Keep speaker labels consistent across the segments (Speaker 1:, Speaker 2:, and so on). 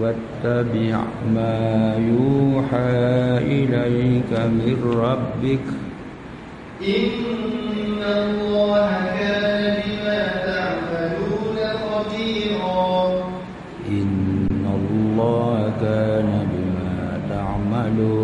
Speaker 1: واتبع ما يوحى إليك من ربك.
Speaker 2: إن الله كان بما تعملون خبيرا.
Speaker 1: إن الله كان بما تعملون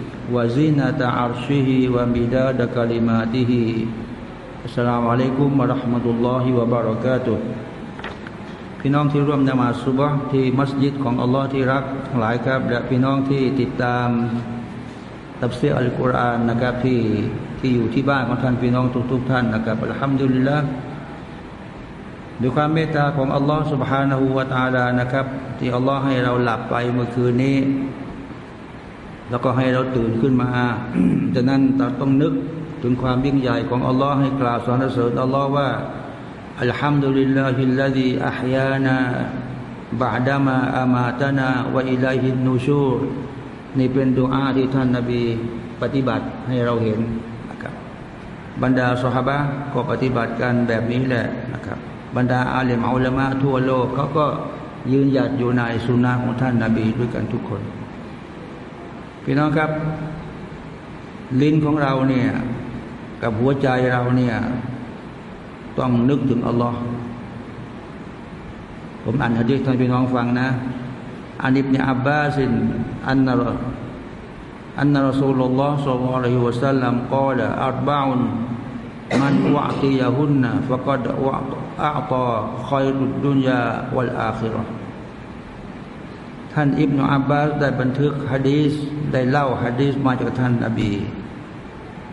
Speaker 1: وزنة عرشه ومداد كلماته السلام عليكم ورحمة الله وبركاته พี่น้องที่ร่วมนมาสุบะที่มัสยิดของอัลลอฮ์ที่รักหลายครับและพี่น้องที่ติดตามตับเสียอัลกุรอานนะครับที่ที่อยู่ที่บ้านของท่านพี่น้องทุกๆทท่านนะครับอัลฮัมดุลิลละด้วยความเมตตาของอัลลอฮ์ سبحانه และ تعالى นะครับ ที่อัลลอฮ์ให้เราหลับไปเมื่อคืนนี้ แล้วก็ให้เราตื่นขึ้นมาดังนั้นเราต้องนึกถึงความยิ่งใหญ่ของอัลลอฮ์ให้กล่าวสรรเสริญอัลลอฮ์ว่าอัลฮัมดุลิลลาฮิลลาดีอัฮยานาบาดามะอามาตนาวะอิลัฮินูชูรนี่เป็นดวงอาที่ท่านนาบีปฏิบัติให้เราเห็นนะครับบรรดาสหบะก็ปฏิบัติกันแบบนี้แหละนะครับ บรรดาอาลีมอัลละมาทั่วโลกเขาก็ยืนหยัดอยู่ในสุนนะของท่านนาบีด้วยกันทุกคน พี่น้องครับ ลิ้นของเราเนี่ย กับหัวใจเราเนี่ย ต้องนึกถึงอัลลอฮ์ผมอ่านฮะดีษท่านพี่น้องฟังนะอันอิบเนอับบาสินอันนรอันนรสูลลลอฮ์สัลลัลลอฮุอะลัยฮิวะสัลลัมกล่าวอัรบะอุนมันวะติยะฮุนนะฟะกัดวะอัตาขัยรุดดุนยาวัลอาคิรอ ท่านอิบนาอับบาสได้บันทึกฮะดีษได้เล่าฮะดีษมาจากท่านนบี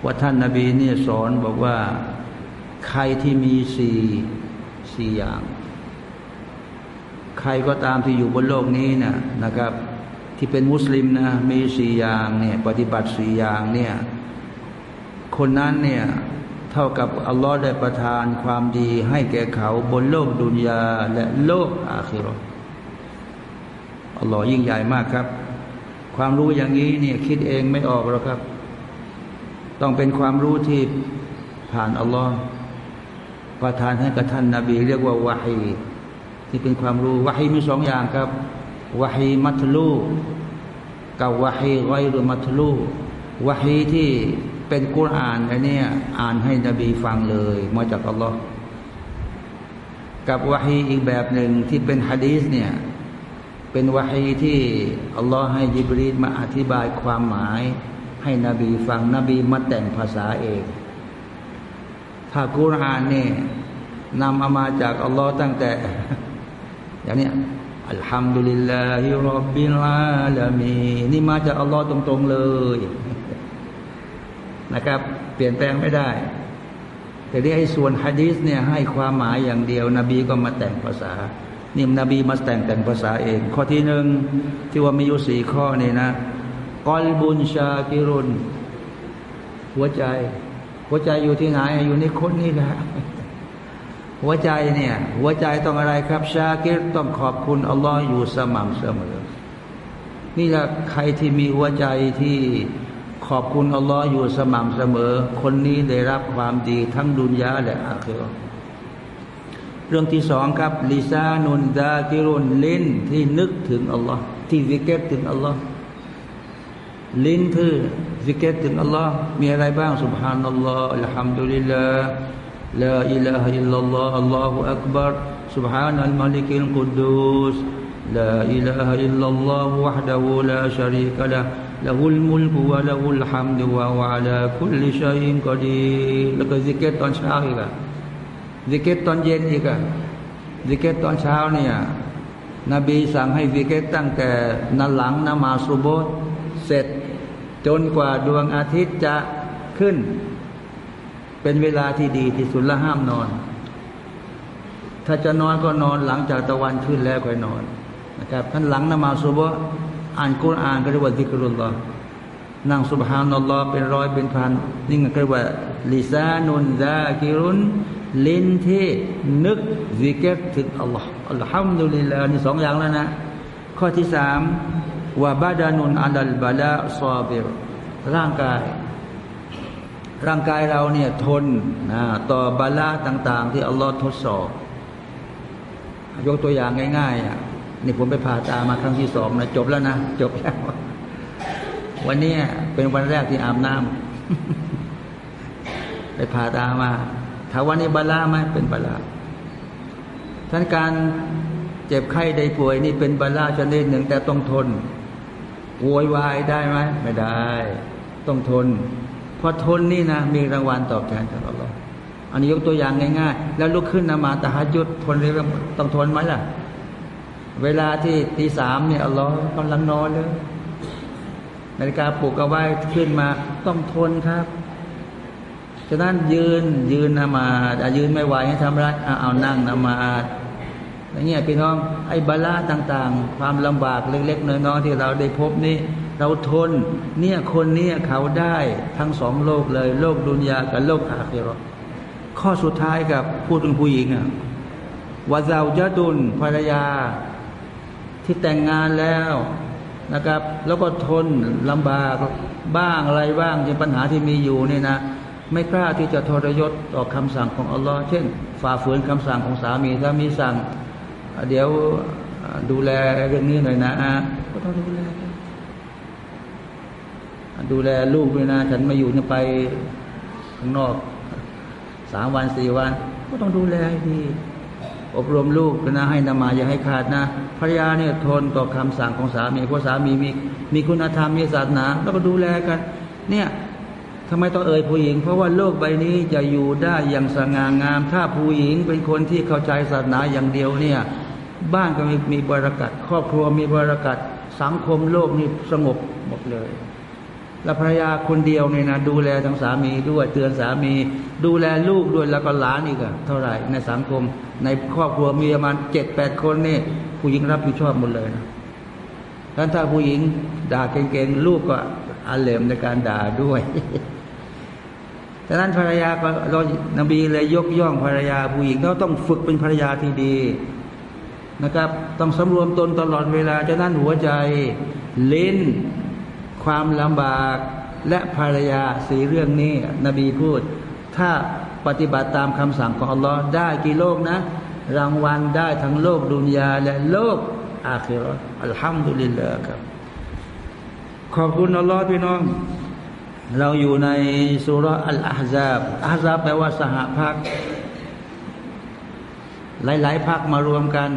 Speaker 1: ว่าท่านนบีเนี่ยสอนบอกว่าใครที่มีสี่สี่อย่างใใครก็ตามที่อยู่บนโลกนี้นะนะครับ ที่เป็นมุสลิมนะมีสี่อย่างเนี่ยปฏิบัติสี่อย่างเนี่ยคนนั้นเนี่ยเท่ากับอัลลอฮ์ได้ประทานความดีให้แก่เขาบนโลกดุนยาและโลกอาคิรอ อัลลอฮ์ยิ่งใหญ่มากครับ ความรู้อย่างนี้เนี่ยคิดเองไม่ออกหรอกครับ ต้องเป็นความรู้ที่ผ่านอัลลอฮ์ประทานให้กับท่านนาบี เรียกว่าวะฮีที่เป็นความรู้วะฮีมีสองอย่างครับวะฮีมัทลูกับวะฮีไรหรือมัทลูวะฮีที่เป็นกุรอานอันนี้อ่านให้นบีฟังเลยมาจากอัลลอฮ์กับวะฮีอีกแบบหนึ่งที่เป็นฮะดีสเนี่ย เป็นวะฮีที่อัลลอฮ์ให้ยิบรีดมาอธิบายความหมาย ให้นบีฟังนบีมาแต่งภาษาเองถ้ากุรอานเนี่ยนำเอามาจากอัลลอฮ์ตั้งแต่ อย่างนี้อัลฮัมดุลิลลาฮิรับบิลอาลามีนี่มาจากอัลลอฮ์ตรงๆเลยนะครับ เปลี่ยนแปลงไม่ได้ แต่ที่ไอ้ส่วนฮะดีสเนี่ยให้ความหมายอย่างเดียว นบีก็มาแต่งภาษา นี่นบีมาแต่งแต่งภาษาเอง ข้อที่หนึ่งที่ว่ามีอยู่สี่ข้อนี่นะกอลบุญชากิรุนหัวใจ หัวใจอยู่ที่ไหนอยู่ในคนนี่แหละหัวใจเนี่ย หัวใจต้องอะไรครับ ชาคิรต้องขอบคุณอัลลอฮ์อยู่สม่ำเสมอ นี่แหละใครที่มีหัวใจที่ขอบคุณอัลลอฮ์อยู่สม่ำเสมอ คนนี้ได้รับความดีทั้งดุนยาและอาคิรอ เรื่องที่สองครับลิซานุนดากิรุนลิ้นที่นึกถึงอัลลอฮ์ที่วิเกตถึงอัลลอฮ์ลิ้นที่วิเกตถึงอัลลอฮ์มีอะไรบ้างสุบฮานัลลอฮ์อัลฮัมดุลิลลาห์ลาอิลาฮะอิลลัลลอฮ์อัลลอฮุอักบัร سبحان الملك القدوس لا إله إلا الله وحده لا شريك له له الملك وله الحمد وهو على كل شيء ก็ดีแล้วก็วิเกตตอนเช้าอีกแล้ ว ซิเกรตอนเย็นอีกอะซิเกรตอนเช้าเนี่ย นบีสั่งให้ซิกเกตตั้งแต่นหลังนมาสุโบทเสร็จจนกว่าดวงอาทิตย์จะขึ้น เป็นเวลาที่ดีที่สุดและห้ามนอน ถ้าจะนอนก็นอนหลังจากตะวันขึ้นแล้วค่อยนอนนะครับท่านหลังนมาสุบะอ่านกุรอานก็เรียกว่าซิกรุลลอฮ์นั่งสุบฮานัลลอฮ์เป็นร้อยเป็นพันนี่ก็เรียกว่าลิซานุนซากิรุน ลิ้นที่นึกซิกเกตถึงอัลลอฮ์อัลฮัมดุลิลลาห์นี่สองอย่างแล้วนะ ข้อที่สามว่าบาดานุนอัลลบาลาซอบิรร่างกาย ร่างกายเราเนี่ยทนนะต่อบาลาต่าง ๆ ที่อัลลอฮ์ทดสอบ ยกตัวอย่างง่ายๆอะนี่ผมไปผ่าตามาครั้งที่สองนะจบแล้วนะ จบแล้ว วันนี้เป็นวันแรกที่อาบน้ำไปผ่าตามา ถาวันนี้บาลาไหมเป็นบาลาท่านการเจ็บไข้ได้ป่วยนี่เป็นบาลาชนิดหนึ่งแต่ต้องทนโวยวายได้ไหมไม่ได้ ต้องทนพอทนนี่นะ มีรางวัลตอบแทนจากอัลลอฮ์อันนี้ยกตัวอย่างง่ายๆ แล้วลุกขึ้นนมาตะฮัจุดทนเรื่องต้องทนไหมล่ะ เวลาที่ตีสามเนี่ยอัลลอฮ์กำลังนอนเลยนาฬิกาปลุกเอาไว้ขึ้นมา ต้องทนครับ ฉะนั้นยืนยืนนมายืนไม่ไหวให้ทำไรเอานั่งนมาอย่างเงี้ยพี่น้องไอ้บาลาต่างๆ ความลำบากเล็กๆน้อยๆที่เราได้พบนี่เราทนเนี่ยคนนี้เขาได้ทั้งสองโลกเลย โลกดุนยากับโลกอาคิรอข้อสุดท้ายกับพูดถึงผู้หญิงอะวาซาจะดุนภรรยา ที่แต่งงานแล้วนะครับ แล้วก็ทนลำบากบ้างอะไรบ้างที่ปัญหาที่มีอยู่เนี่ยนะ ไม่กล้าที่จะทรยศต่อคำสั่งของอัลลอฮ์เช่น ฝ่าฝืนคำสั่งของสามีถ้ามีสั่ง เดี๋ยวดูแลเรื่องนี้หน่อยนะก็ต้องดูแลดูแลลูกด้วยนะ ฉันมาอยู่เนี่ยไปข้างนอกสามวันสี่วัน ก็ต้องดูแลดีอบรมลูกนะให้นมาอย่าให้ขาดนะภรรยาเนี่ยทนต่อคำสั่งของสามีเพราะสามีมีมีคุณธรรมมีศาสนา แล้วก็ดูแลกัน เนี่ย ทำไมต้องเอ่ยผู้หญิง เพราะว่าโลกใบนี้จะอยู่ได้อย่างสง่างาม ถ้าผู้หญิงเป็นคนที่เข้าใจศาสนาอย่างเดียวเนี่ยบ้านก็มีมีบรารักัดครอบครัวมีบรารักัดสังคมโลกนี่สงบหมดเลยแล้วภรรยาคนเดียวเนี่ยนะดูแลทั้งสามีด้วยเตือนสามี ดูแลลูกด้วยแล้วก็หลานอีกอะเท่าไหร่ในสังคม ในครอบครัวมีประมาณเจ็ดแปดคนนี่ผู้หญิงรับผิดชอบหมดเลยนะถ้าถ้าผู้หญิงด่าเก่งๆลูกก็อาเลมในการด่าด้วย ดังนั้นภรรยาเรานบีเลยยกย่องภรรยาผู้หญิงเราต้องฝึกเป็นภรรยาที่ดีนะครับ ต้องสำรวมตนตลอดเวลาจะนั้นหัวใจลิ้นความลำบากและภรรยาสีเรื่องนี้ นบีพูด ถ้าปฏิบัติตามคำสั่งของอัลลอฮ์ได้กี่โลกนะ รางวัลได้ทั้งโลกดุนยาและโลกอาคิรออัลฮัมดุลิลลาห์ครับ ขอบคุณอัลลอฮ์พี่น้อง เราอยู่ในสุรอัลอาฮซาบอาฮซาบแปลว่าสหพักหลาย ๆพักมารวมกัน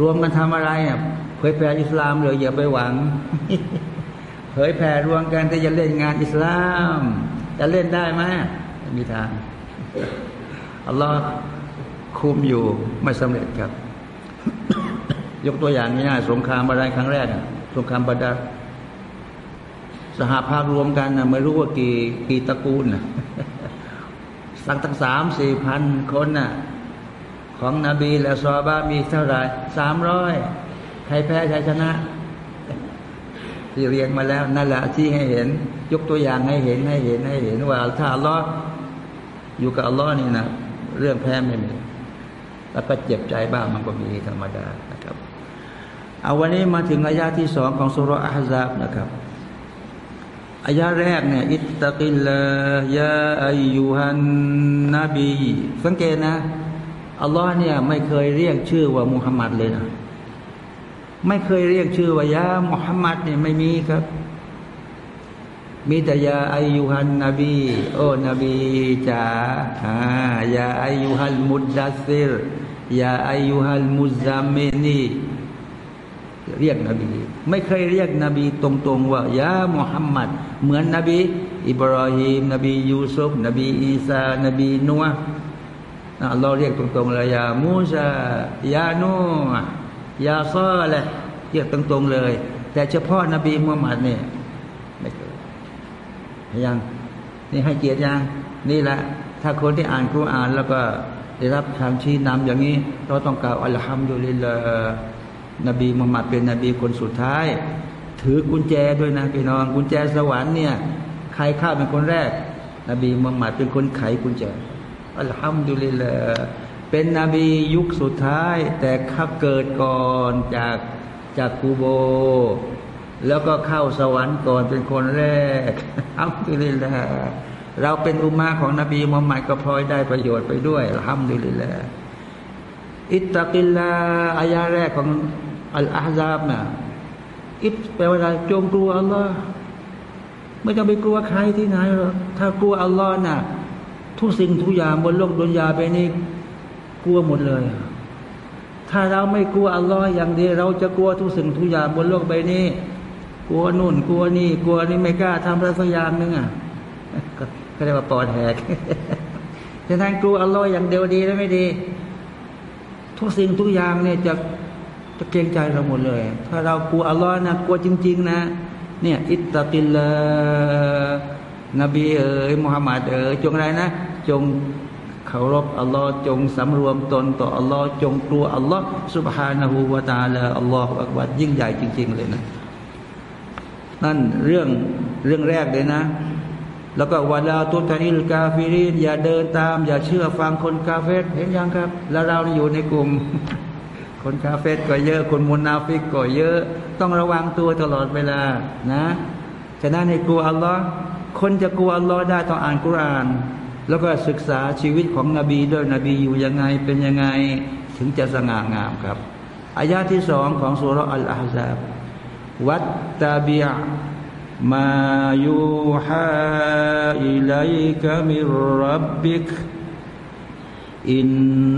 Speaker 1: รวมกันทำอะไรอะเผยแผ่อิสลามเลยอย่าไปหวัง เผยแผ่รวมกันแต่จะเล่นงานอิสลาม จะเล่นได้ไหมมีทางอัลลอฮ์คุมอยู่ไม่สำเร็จครับ ยกตัวอย่างง่ายๆสงครามอะไรครั้งแรก สงครามบาดา สหภาพรวมกันนะไม่รู้ว่ากี่กี่ตระกูลนะสักตั้งสามสี่พันคนน่ะของนบีและซอบ้ามีเท่าไหร่สามร้อยใครแพ้ใครชนะ ที่เรียงมาแล้วนั่นแหละที่ให้เห็น ยกตัวอย่างให้เห็นให้เห็นให้เห็นว่าถ้าอัลลอฮ์อยู่กับอัลลอฮ์นี่นะเรื่องแพ้ไม่มีแล้วก็เจ็บใจบ้างมันก็มีธรรมดานะครับเอาวันนี้มาถึงอายาที่สองของสุรอาฮซาบนะครับ อายาแรกเนี่ยอิตตะกิลลยาอายุฮันนบี สังเกตนะอัลลอฮ์เนี่ยไม่เคยเรียกชื่อว่ามุฮัมมัดเลยนะ ไม่เคยเรียกชื่อว่ายามุฮัมมัดเนี่ยไม่มีครับ มีแต่ยาอายุฮันนบี โอ้นบีจ๋าอ่ายาอายุฮัลมุดดัสซิรยาอายุฮัลมุซามินี เรียกนบี ไม่เคยเรียกนบีตรงๆว่ายามุฮัมมัดเหมือนนบี อิบราฮิมนบียูซุฟนบีอีสานบีนัวเราเรียกตรงๆเลยยามูซายานูยาซอแหละเรียกตรงๆเลย แต่เฉพาะนบีมุฮัมมัดเนี่ยไม่เคยยังนี่ให้เกียรติยังนี่แหละ ถ้าคนที่อ่านคุรานแล้วก็ได้รับคำชี้นำอย่างนี้ เราต้องกล่าวอัลฮัมดุลิลลาห์ นบีมุฮัมมัดเป็นนบีคนสุดท้าย ถือกุญแจด้วยนะพี่น้องกุญแจสวรรค์เนี่ยใครเข้าเป็นคนแรก นบีมุฮัมมัดเป็นคนไขกุญแจอัลฮัมดุลิลลาเป็นนบียุคสุดท้าย แต่ข้าเกิดก่อนจากจากกูโบ แล้วก็เข้าสวรรค์ก่อนเป็นคนแรกอัลฮัมดุลิลลาเราเป็นอุมาของนบีมุฮัมมัดก็พลอยได้ประโยชน์ไปด้วยอัลฮัมดุลิลลาอิตตะกิลลาอายาแรกของ อัลอาฮซาบนะอิตแปลว่าอะไรจงกลัวอัลลอฮ์ไม่ต้องไปกลัวใครที่ไหนหรอกถ้ากลัวอัลลอฮ์น่ะ ทุกสิ่งทุกอย่างบนโลกดุนยาไปนี่กลัวหมดเลย ถ้าเราไม่กลัวอัลลอฮ์อย่างเดียวเราจะกลัวทุกสิ่งทุกอย่างบนโลกใบนี้ กลัวนู่น กลัวนี่ กลัวนี่ไม่กล้าทำอะไรสักอย่างนึงอะก็เรียกว่าปอดแหกจะทางกลัวอัลลอฮ์อย่างเดียวดีแล้วไม่ดี ทุกสิ่งทุกอย่างเนี่ยจะ จะเกรงใจเราหมดเลย ถ้าเรากลัวอัลลอฮ์นะกลัวจริง ๆ นะ เนี่ย อิตตะกิลลานบีเอ๋ยมุฮัมมัดเอ๋ยจงอะไรนะ จงเคารพอัลลอฮ์จงสำรวมตนต่ออัลลอฮ์จงกลัวอัลลอฮ์สุบฮานะฮูวาตาลาอัลลอฮฺอักบัดยิ่งใหญ่จริง ๆ เลยนะนั่นเรื่องเรื่องแรกเลยนะ แล้วก็ولا تطع الكافرينอย่าเดินตาม อย่าเชื่อฟังคนกาเฟรเห็นยังครับ แล้วเราอยู่ในกลุ่ม คนกาเฟรก็เยอะ คนมุนาฟิกก็เยอะ ต้องระวังตัวตลอดเวลานะฉะนั้นให้กลัวอัลลอฮ์คนจะกลัวอัลลอฮ์ได้ต้องอ่านกุรอาน แล้วก็ศึกษาชีวิตของนบีด้วยนบีอยู่ยังไงเป็นยังไงถึงจะสง่างามครับอายาที่สองของซูเราะฮ์อัลอะห์ซาบวัตตาบียมายูฮาอิลัยกะมิรับบิก อิน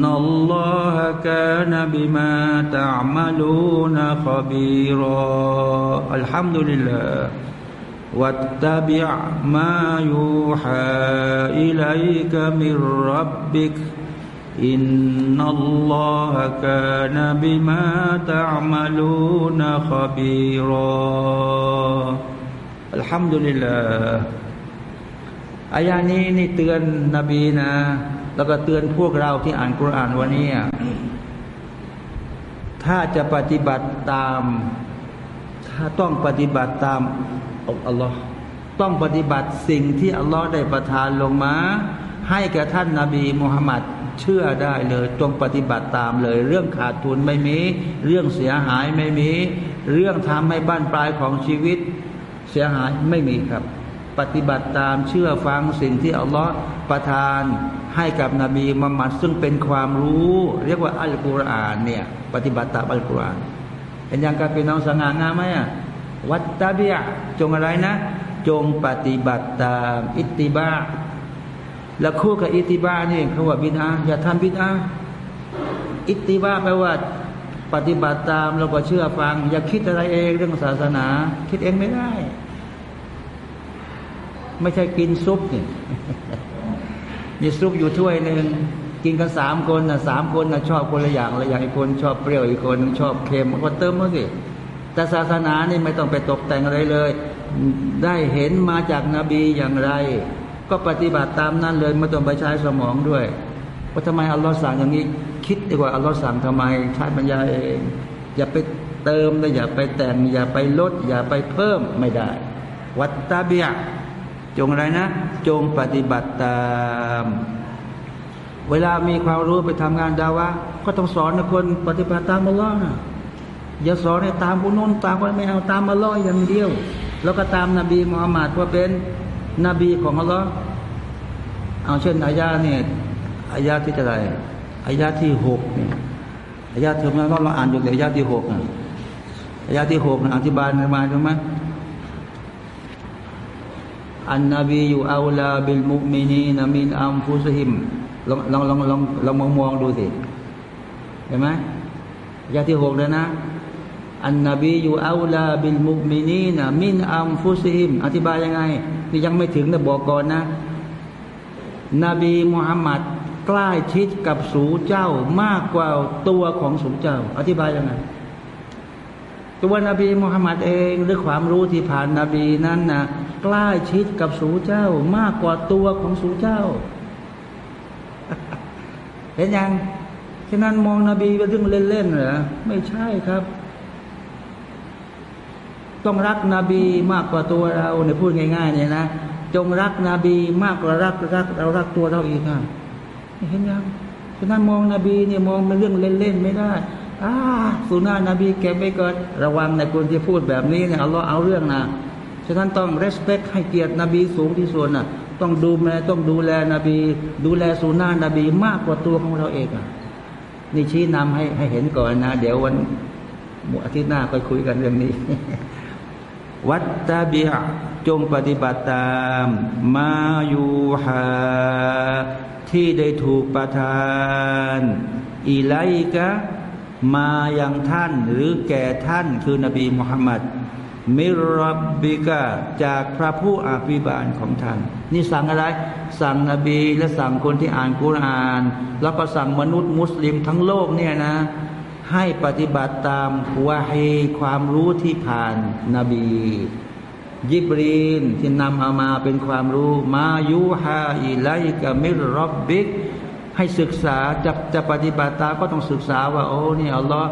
Speaker 1: นัลลอฮะกานะบิมาตะมัลูนขบีรออัลฮัมดุลิลลาห์ واتبع ما يوحى إليك من ربك إن الله كان بما تعملون خبيرا الحمد لله อายานี้นี่เตือนนบีนะ แล้วก็เตือนพวกเราที่อ่านกุรอานวันนี้ถ้าจะปฏิบัติตาม ถ้าต้องปฏิบัติตามอัลลอฮ์ต้องปฏิบัติสิ่งที่อัลลอฮ์ได้ประทานลงมา ให้แก่ท่านนาบีมุฮัมมัดเชื่อได้เลยจงปฏิบัติตามเลย เรื่องขาดทุนไม่มี เรื่องเสียหายไม่มี เรื่องทำให้บ้านปลายของชีวิต เสียหายไม่มีครับ ปฏิบัติตามเชื่อฟังสิ่งที่อัลลอฮ์ ประทานให้กับนบีมุฮัมมัดซึ่งเป็นความรู้ เรียกว่าอัลกุรอานเนี่ยปฏิบัติตามอัลกุรอานเห็นยังกับพี่น้องสง่างามไหมอะวัตตาบียจงอะไรนะ จงปฏิบัติตามอิตติบาแล้วคู่กับอิตติบานี่เขาว่าบิดาอย่าทำบิดาอิตติบาแปลว่าปฏิบัติตามเราก็เชื่อฟัง อย่าคิดอะไรเองเรื่องศาสนา คิดเองไม่ได้ ไม่ใช่กินซุปเนี่ย มีซุปอยู่ถ้วยหนึ่งกินกันสามคนนะสามคนนะชอบคนละอย่างละอย่างอีกคนชอบเปรี้ยวอีกคนชอบเค็มก็เติมมาสิแต่ศาสนานี่ไม่ต้องไปตกแต่งอะไรเลย ได้เห็นมาจากนาบีอย่างไร ก็ปฏิบัติตามนั้นเลยไม่ต้องไปใช้สมองด้วยว่าทำไมอัลลอฮ์สั่งอย่างนี้ คิดดีกว่าอัลลอฮ์สั่งทำไมใช้ปัญญาเอง อย่าไปเติมเลยอย่าไปแต่งอย่าไปลด อย่าไปเพิ่มไม่ได้ วัตตาเบีย จงอะไรนะ จงปฏิบัติตาม เวลามีความรู้ไปทำงานดาวะก็ต้องสอนคนปฏิบัติตามอัลลอฮ์นะอย่าสอนให้ตามคนโน้นตามคนไม่เอาตามอัลลอฮ์อย่างเดียว แล้วก็ตามนบีมุฮัมมัดว่าเป็นนบีของอัลลอฮ์เอาเช่นอายาเนี่ยอายาที่จะไรอายาที่หกเนี่ยอายาเทอมนั้นเราอ่านอยู่ในอายาที่หกอายาที่หกอธิบายมาใช่ไหม อันนบีอยู่อัลลาบิลมุมินีนามินอัมฟุสฮิมลองลองลองลองลองมองมองดูสิเห็นไหมยาที่หกเลยนะอันนบีอยู่อัลลาบิลมุมินีนามินอัมฟุสฮิมอธิบายยังไงนี่ยังไม่ถึงนะบอกก่อนนะ นบีมุฮัมมัดใกล้ชิดกับสูเจ้ามากกว่าตัวของสูเจ้า อธิบายยังไง ตัวนบีมุฮัมมัดเองด้วยความรู้ที่ผ่านนาบีนั้นนะใกล้ชิดกับสูเจ้ามากกว่าตัวของสูเจ้า เห็นยังฉะนั้นมองนบีเป็นเรื่องเล่นๆเหรอไม่ใช่ครับ ต้องรักนบีมากกว่าตัวเราเนี่ยพูดง่ายๆเนี่ยนะจงรักนบีมากกว่ารักรักเรารักตัวเราอีกอะเห็นยังฉะนั้นมองนบีเนี่ยมองเป็นเรื่องเล่นๆไม่ได้ อ่าสุนานะนบีแกไม่เกิดระวังในคนที่พูดแบบนี้เนี่ยเอาล้อเอาเรื่องนะฉะนั้นต้อง respect ให้เกียรตินบีสูงที่สุดนะต้องดูแลต้องดูแลนบี ดูแลสุนานะนบีมากกว่าตัวของเราเองอะนี่ชี้นำให้ให้เห็นก่อนนะ เดี๋ยววันอาทิตย์หน้าไปคุยกันเรื่องนี้ วัตตาบิฮจงปฏิบัติตาม มายูฮาที่ได้ถูกประทาน อิไลกะ มาอย่างท่านหรือแก่ท่านคือนบีมุฮัมมัดมิรับบิกะจากพระผู้อภิบาลของท่าน นี่สั่งอะไร สั่งนบีและสั่งคนที่อ่านกุราน แล้วก็สั่งมนุษย์มุสลิมทั้งโลกเนี่ยนะ ให้ปฏิบัติตามวาฮีความรู้ที่ผ่านนบี ยิบรีนที่นำเอามาเป็นความรู้ มายูฮาอิไลกะมิรับบิก ให้ศึกษาจะจะปฏิบัติตามก็ต้องศึกษาว่าโอ้นี่อัลลอฮ์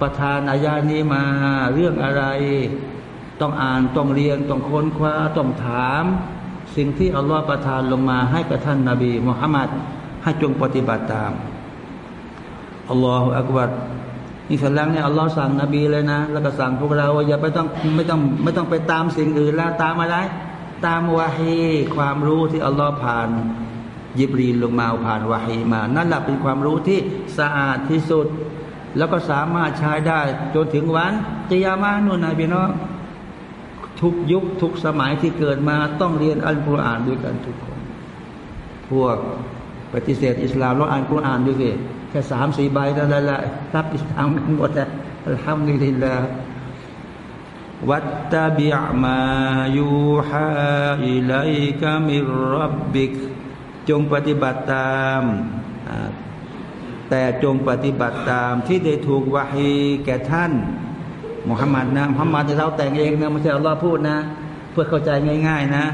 Speaker 1: ประทานอายานี้มาเรื่องอะไร ต้องอ่านต้องเรียนต้องค้นคว้าต้องถาม สิ่งที่อัลลอฮ์ประทานลงมาให้กับท่านนาบีมุฮัมมัดให้จงปฏิบัติตามอัลลอฮฺอักบัรนี่สัญลักษณ์เนี่ยอัลลอฮ์สั่งนบีเลยนะ แล้วก็สั่งพวกเราว่าอย่าไปต้องไม่ต้องไม่ต้องไปตามสิ่งอื่นแล้วตามอะไร ตามวาฮีความรู้ที่อัลลอฮ์ผ่าน ยิบรีลลงมาผ่านวาฮีมา นั่นแหละเป็นความรู้ที่สะอาดที่สุด แล้วก็สามารถใช้ได้จนถึงวันกิยามานุนนายพี่น้องทุกยุคทุกสมัยที่เกิดมาต้องเรียนอัลกุรอานด้วยกันทุกคน พวกปฏิเสธอิสลามแล้วอ่านกุรอานด้วยสิแค่สามสี่ใบนั่นแหละรับอิสลามกันหมดแล้วอัลฮัมดุลิลลาห์วัตตะบิอมายูฮาอิลัยกะมิรับบิก จงปฏิบัติตาม แต่จงปฏิบัติตามที่ได้ถูกวาฮีแก่ท่านมุฮัมมัดนะมุฮัมมัดจะเราแต่งเองนะไม่ใช่อัลลอฮ์พูดนะ เพื่อเข้าใจง่าย ๆนะ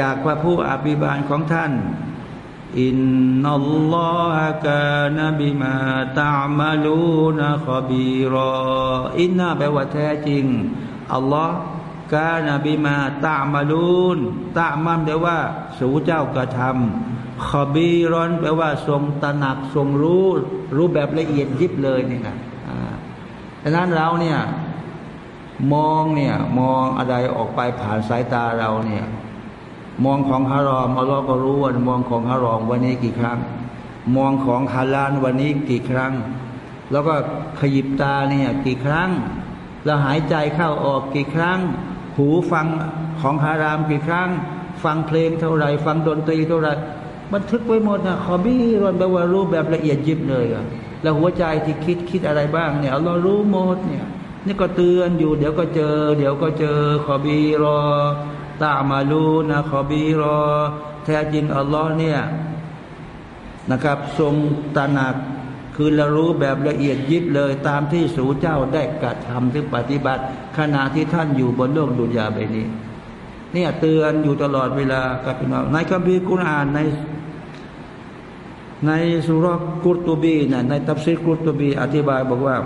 Speaker 1: จากพระผู้อภิบาลของท่าน อินนัลลอฮะกานบิมาตะมาลูนะขบีรออินนาแปลว่าแท้จริงอัลลอฮ์ กานบิมาตะมาลูนตะมันแปลว่า สูเจ้ากระทำขบีร้อนแปลว่า ทรงตระหนักทรงรู้ รู้แบบละเอียดยิบเลยเนี่ยครับดังนั้นเราเนี่ยมองเนี่ยมองอะไรออกไปผ่านสายตาเราเนี่ย มองของฮารอมอัลลอฮ์ก็รู้ว่ามองของฮารอมวันนี้กี่ครั้ง มองของฮาลาลวันนี้กี่ครั้ง แล้วก็ขยิบตาเนี่ยกี่ครั้งเราหายใจเข้าออกกี่ครั้ง หูฟังของฮารามกี่ครั้ง ฟังเพลงเท่าไรฟังดนตรีเท่าไรบันทึกไว้หมดนะขอบี้รอนแปลว่ารู้แบบละเอียดยิบเลยอะแล้วหัวใจที่คิดคิดอะไรบ้างเนี่ยเรารู้หมดเนี่ยนี่ก็เตือนอยู่ เดี๋ยวก็เจอ เดี๋ยวก็เจอ ขอบีรอตามาลูนะขอบีรอ แท้จริงอัลลอฮ์เนี่ยนะครับ ทรงตระหนัก คือเรารู้แบบละเอียดยิบเลยตามที่สูเจ้าได้กระทำหรือปฏิบัติ ขณะที่ท่านอยู่บนโลกดุนยาใบนี้ เนี่ยเตือนอยู่ตลอดเวลากับพี่น้องในคัมภีร์กุรอานในในสุรกุรตุบีนะในตัฟซีกุรตุบี อธิบายบอกว่า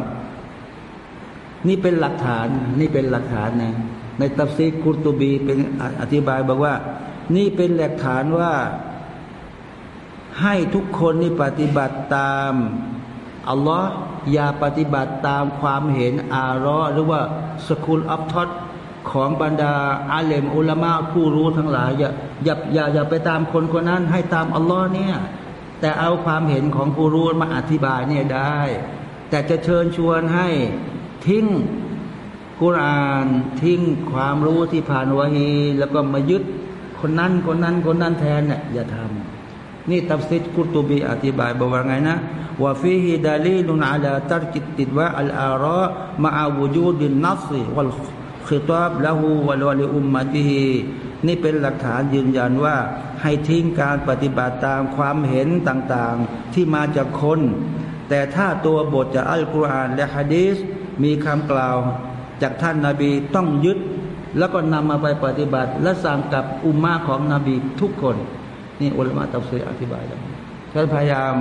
Speaker 1: นี่เป็นหลักฐานนี่เป็นหลักฐานนะในตัฟซีกุรตุบีเป็นอธิบายบอกว่า นี่เป็นหลักฐานว่าให้ทุกคนนี่ปฏิบัติตาม อัลลอฮ์อย่าปฏิบัติตามความเห็นอารอหรือว่าสกุลอัพทอดของบรรดาอาเลมอุลามะผู้รู้ทั้งหลาย อย่าอย่าอย่าอย่าไปตามคนคนนั้น ให้ตามอัลลอฮ์เนี่ยแต่เอาความเห็นของผู้รู้มาอธิบายเนี่ยได้ แต่จะเชิญชวนให้ทิ้งกุรานทิ้งความรู้ที่ผ่านวะฮีแล้วก็มายึดคนนั้นคนนั้นคนนั้นแทนเนี่ยอย่าทำ นี่ตัฟซิดกุตุบีอธิบายบอกว่าไงนะว่าฟีฮิดาลีลุนอาลาตัรกิตติดว่าอัลอาระมาอาวูจูดินนัสวัลขิตาบละหูวัลวลิอุมมาติฮีนี่เป็นหลักฐานยืนยันว่า ให้ทิ้งการปฏิบัติตามความเห็นต่างๆ ที่มาจากคน แต่ถ้าตัวบทจากอัลกุรอานและฮะดีษมีคำกล่าวจากท่านนาบีต้องยึด แล้วก็นำมาไปปฏิบัติ และสั่งกับอุมมาของนบีทุกคน นี่อุลามะตัฟซีอธิบายแล้วท่านพยายาม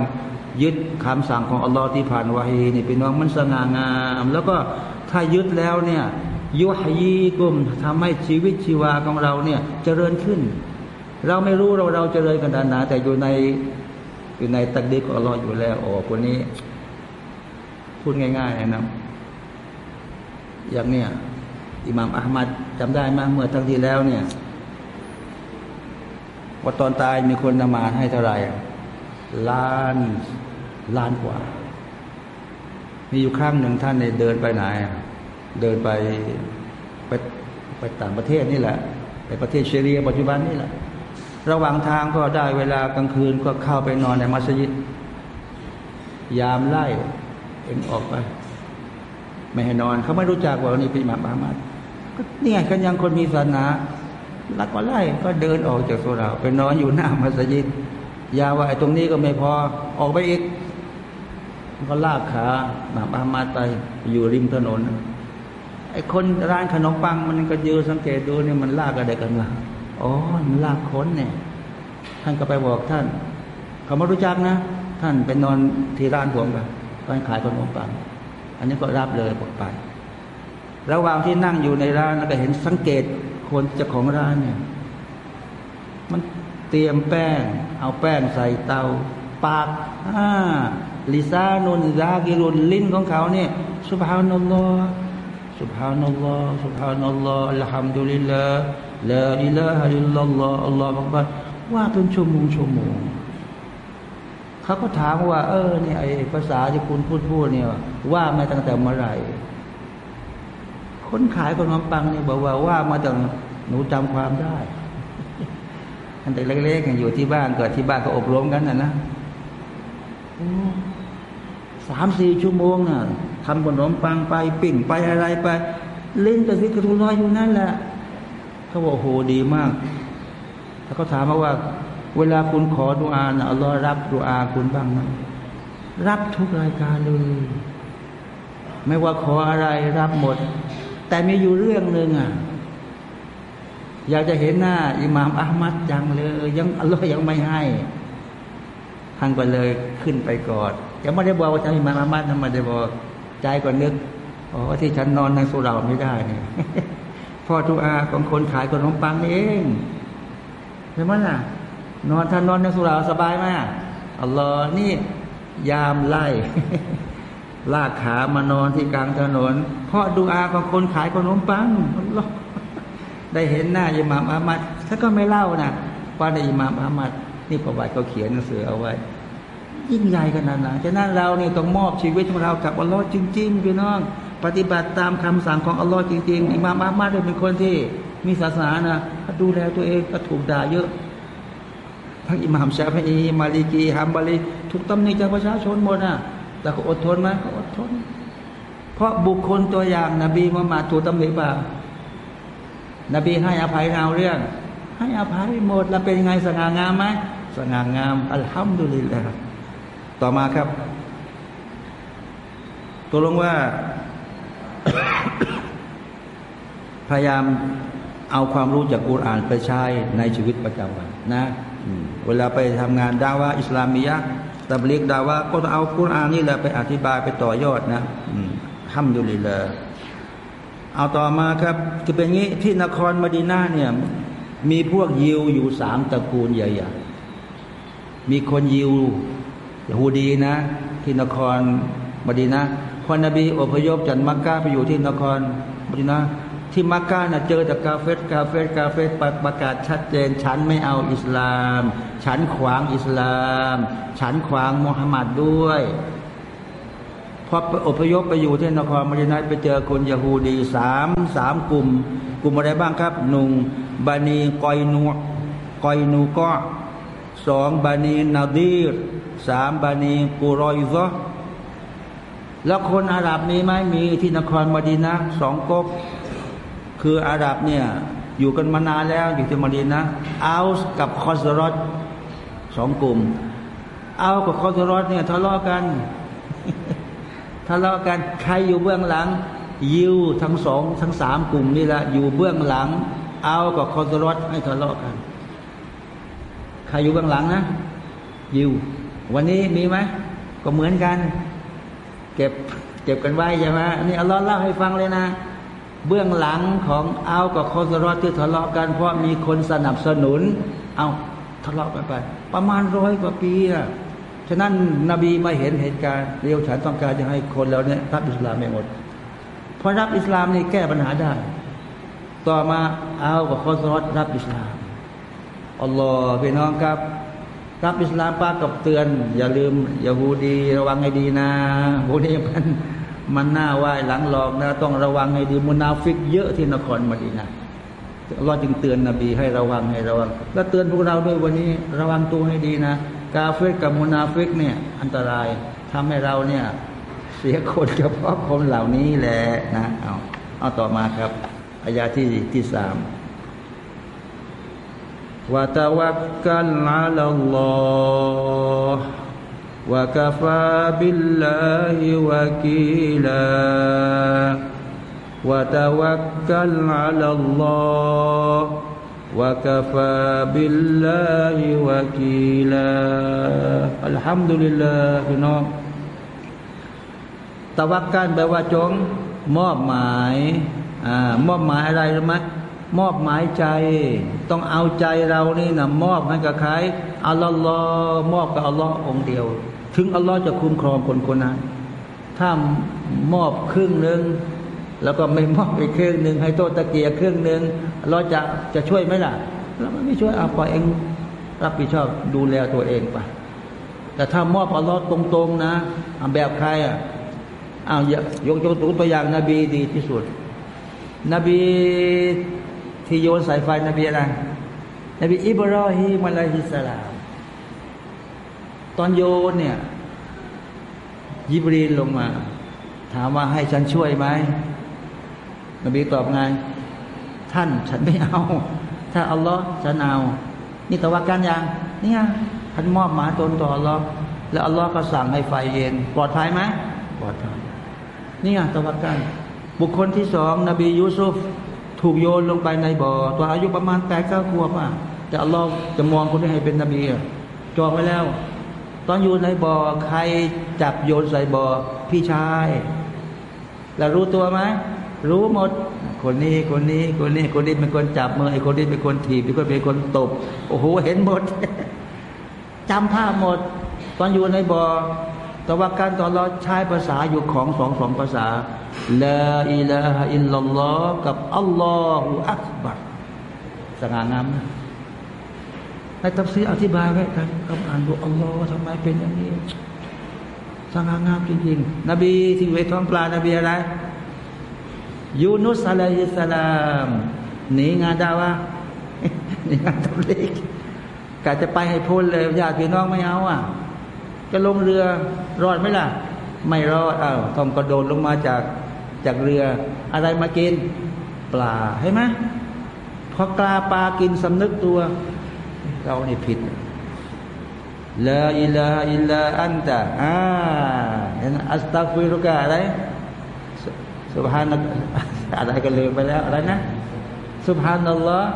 Speaker 1: ยึดคำสั่งของอัลลอฮ์ที่ผ่านวาฮีนี่เป็นน้องมันสง่างาม แล้วก็ถ้ายึดแล้วเนี่ยยุฮยีกุมทำให้ชีวิตชีวาของเราเนี่ยเจริญขึ้น เราไม่รู้เราเราเจริญกันดานหนาแต่อยู่ในอยู่ในตักดีของอัลลอฮ์อยู่แล้วโอ้คนนี้ พูดง่ายๆนะอย่างเนี้ยอิหม่ามอัลมัดจำได้ไหมเมื่อทั้งที่แล้วเนี่ย ว่าตอนตายมีคนนมาให้เท่าไหร่ล้านล้านกว่า มีอยู่ครั้งหนึ่งท่านเนี่ยเดินไปไหน เดินไปไปไปต่างประเทศนี่แหละไปประเทศเชรียปัจจุบันนี่แหละ ระหว่างทางก็ได้เวลากลางคืนก็เข้าไปนอนในมัสยิด ยามไล่เอ็งออกไป ไม่ให้นอนเขาไม่รู้จักว่านี่เป็นมาบามัดก็เนี่ยกันยังคนมีศาสนา ลักว่าไล่ก็เดินออกจากโซราไปนอนอยู่หน้ามัสยิดยาว่าไอ้ตรงนี้ก็ไม่พอออกไปอีก ก็ลากขาหมาบามาไปอยู่ริมถนนไอ้คนร้านขนมปังมันก็ยืนสังเกตดูเนี่ยมันลากอะไรกันวะอ๋อมันลากคนเนี่ย ท่านก็ไปบอกท่าน เขาไม่รู้จักนะ ท่านไปนอนที่ร้านผมกันร้านขายขนมปัง อันนี้ก็รับเลยบอกไป ระหว่างที่นั่งอยู่ในร้านก็เห็นสังเกต คนเจ้าของร้านเนี่ย มันเตรียมแป้ง เอาแป้งใส่เตา ปากอ่าลิซานุนซากิรุนลิ้นของเขาเนี่ยสุบฮานัลลอฮ์สุบฮานัลลอฮ์สุบฮานัลลอฮ์อัลฮัมดุลิลลาลาอิลาฮะอิลลัลลอฮ์อัลลอฮ์บักบัดว่าเป็นชั่วโมงชั่วโมงเขาก็ถามว่า เออเนี่ยไอภาษาที่คุณพูดพูดเนี่ย ว่ามาตั้งแต่เมื่อไหร่ คนขายขนมปังเนี่ยบอกว่าว่ามาตั้งหนูจำความได้อันแต่เล็กๆอยู่ที่บ้านเกิดที่บ้านก็อบรมกันนะนะสามสี่ชั่วโมงน่ะทำขนมปังไปปิ่งไปอะไรไป เล่นกับซิกรุลอยอยู่นั่นแหละเขาบอกโหดีมากถ้าเขาถามมาว่า เวลาคุณขอดุอานะอัลลอฮ์รับดุอาคุณบ้างไหมรับทุกรายการเลย ไม่ว่าขออะไรรับหมด แต่มีอยู่เรื่องหนึ่งอะอยากจะเห็นหน้า อิหม่ามอัลมัดจังเลย ยังอัลลอฮ์ยังไม่ให้ท่านก็เลยขึ้นไปกอดยังไม่ได้บอกว่าจะมีมามอามาทำไมได้บอกใจก็นึกอ๋อที่ฉันนอนในสุราไม่ได้เนี่ยพ่อทุอาของคนขายขนมปังเองใช่ไหมล่ะ นอนท่านนอนในสุราสบายไหมอัลลอฮ์นี่ยามไล่ ลากขามานอนที่กลางถนน เพราะดูอาของคนขายขนมปังได้เห็นหน้าอิหม่ามอามัดถ้าก็ไม่เล่านะว่าในอิหม่ามอามัดนี่ประวัติเขาเขียนหนังสือเอาไว้ ยิ่งใหญ่ขนาดนั้นฉะนั้นเราเนี่ยต้องมอบชีวิตของเรากับอัลลอฮ์จริงๆพี่น้อง ปฏิบัติตามคำสั่งของอัลลอฮ์จริงๆอิหม่ามอามัดเป็นคนที่มีศาสนานะดูแลตัวเองก็ถูกด่าเยอะทั้งอิหม่ามชาฟีอีมาลิกีฮัมบาลีถูกตำหนิจากประชาชนหมดนะ แต่ก็อดทนไหมก็อดทน เพราะบุคคลตัวอย่างนบีมุฮัมมัดถูกตำหนิเปล่านบีให้อภัยเราเรื่อง ให้อภัยหมดแล้วเป็นไงสง่างามไหมสง่างามอัลฮัมดุลิลลาห์ต่อมาครับตัวลงว่า พยายามเอาความรู้จากกุรอานไปใช้ในชีวิตประจำวันนะเวลาไปทำงานดาว่าอิสลามียะ ตับลิกดาว่าก็ต้องเอากุรอานนี่แหละไปอธิบายไปต่อยอดนะห้ามดุลิลละเอาต่อมาครับคือเป็นงี้ที่นครมดีนาเนี่ยมีพวกยิวอยู่สามตระกูลใหญ่ๆมีคนยิวยฮูดีนะ ที่นครมดีนาพอนบีอพยพจากมักกะไปอยู่ที่นครมดีนา ที่มักกะนะเจอแต่กาเฟตกาเฟตกาเฟตประกาศชัดเจน ฉันไม่เอาอิสลาม ฉันขวางอิสลาม ฉันขวางมุฮัมมัดด้วยพออพยพไปอยู่ที่นครมดีนาไปเจอคนยะฮูดีสามสามกลุ่ม กลุ่มอะไรบ้างครับหนุ่งบานีกอยนูกอยนูก็สองบานีนาดีรสามบานีกูรอยซอแล้วคนอาหรับมีไหมมีที่นครมดีนาสองก๊ก คืออาหรับเนี่ยอยู่กันมานานแล้วอยู่ที่มาดีนะอัลส์กับคอสรอดสองกลุ่มอัลกับคอสรอดเนี่ยทะเลาะกันทะเลาะกันใครอยู่เบื้องหลัง ยิวทั้งสองทั้งสามกลุ่มนี่แหละอยู่เบื้องหลังอัลกับคอสรอดให้ทะเลาะกัน ใครอยู่เบื้องหลังนะ ยิว วันนี้มีไหมก็เหมือนกัน เก็บเก็บกันไว้ใช่ไหมนี่อัลลอฮ์เล่าให้ฟังเลยนะ เบื้องหลังของเอากับคอสรอที่ทะเลาะกัน เพราะมีคนสนับสนุน เอาทะเลาะกันไป ประมาณร้อยกว่าปีอะฉะนั้นนบีมาเห็นเหตุการณ์เรียวฉันต้องการจะให้คนเราเนี่ยรับอิสลามไม่หมดพอรับอิสลามนี่แก้ปัญหาได้ ต่อมาเอากับคอสรอรับอิสลามอัลลอฮ์พี่น้องครับ รับอิสลามป้ากับเตือน อย่าลืมอย่าฮูดี ระวังให้ดีนะพวกนี้มัน มันหน้าไหวหลังหลอกนะต้องระวังให้ดีมุนาฟิกเยอะที่นครมดีนะเรอจึงเตือนนบีให้ระวังให้ระวัง แล้วเตือนพวกเราด้วยวันนี้ระวังตัวให้ดีนะ กาเฟตกับมุนาฟิกเนี่ยอันตรายทำให้เราเนี่ยเสียคนเฉพาะคนเหล่านี้แหละนะเอาเอาต่อมาครับอายาที่ที่สามวะตะวักกันอัลลอฮ وكفى بالله وكيلا وتوكل على الله وكفى بالله وكيلا الحمد لله พี่น้องตะวักกันแปลว่าจงมอบหมายอ่ามอบหมายอะไรรู้ไหมมอบหมายใจ ต้องเอาใจเรานี่นะมอบให้กับใครอัลลอฮ์มอบกับอัลลอฮ์องเดียว ถึงอัลลอฮ์จะคุ้มครองคนคนนั้น ถ้ามอบครึ่งหนึ่งแล้วก็ไม่มอบอีกครึ่งหนึ่งให้โตตะเกียครึ่งหนึ่งเราจะจะช่วยไหมล่ะเราไม่ช่วยเอาปล่อยเองรับผิดชอบดูแลตัวเองไป แต่ถ้ามอบอัลลอฮ์ตรงๆนะแบบใครอะเอายกยกตัวอย่างนบีดีที่สุด นบีที่โยนสายไฟนบีอะไรนบีอิบรอฮีมอะลัยฮิสสลาม ตอนโยนเนี่ย ยิบรีนลงมา ถามว่าให้ฉันช่วยไหมนบีตอบไงท่านฉันไม่เอา ถ้าอัลลอฮ์ฉันเอา นี่ตะวักันยังเนี่ยท่านมอบหมายตนต่ออัลลอฮ์แล้วอัลลอฮ์ก็สั่งให้ไฟเย็น ปลอดภัยไหมปลอดภัยนี่ตะวักัน บุคคลที่สองนบียูซุฟถูกโยนลงไปในบ่อตัวอายุประมาณแปดเก้าขวบอะแต่อัลลอฮ์จะมองคนนี้ให้เป็นนบีจองไว้แล้ว ตอนอยู่ในบ่อใครจับโยนใส่บ่อพี่ชาย แล้วรู้ตัวไหมรู้หมด คนนี้คนนี้คนนี้คนนี้เป็นคนจับมือไอ้คนนี้เป็นคนถีบไอ้คนเป็นคนตบโอ้โหเห็นหมดจำภาพหมด ตอนอยู่ในบ่อแต่ว่าการตอนเราใช้ภาษาอยู่ของสองสองภาษาลาอิลาอิลลัลลอฮ์กับอัลลอฮฺอักบัรสง่างามนะ ในตัฟซีอธิบายไว้กันคำอ่านดูอัลลอฮ์ทำไมเป็นอย่างนี้สง่างามจริงๆ นบีที่อยู่ในท้องปลานบีอะไรยูนุสอะลัยฮิสสลามหนีงานดาวะหนีงานตับลีกกะจะไปให้พ้นเลยญาติพี่น้องไม่เอาอะ จะลงเรือรอดไหมล่ะ ไม่รอดอ้าวต้องกระโดดลงมาจากจากเรืออะไรมากิน ปลาใช่ไหมพอกลาปลากินสำนึกตัว เรานี่ผิดลาอิลาอิลาอันตะอ่าเห็นอัสตัฟิรุกะอะไรสุบฮานักอะไรก็ลืมไปแล้วอะไรนะสุบฮานัลลอฮ์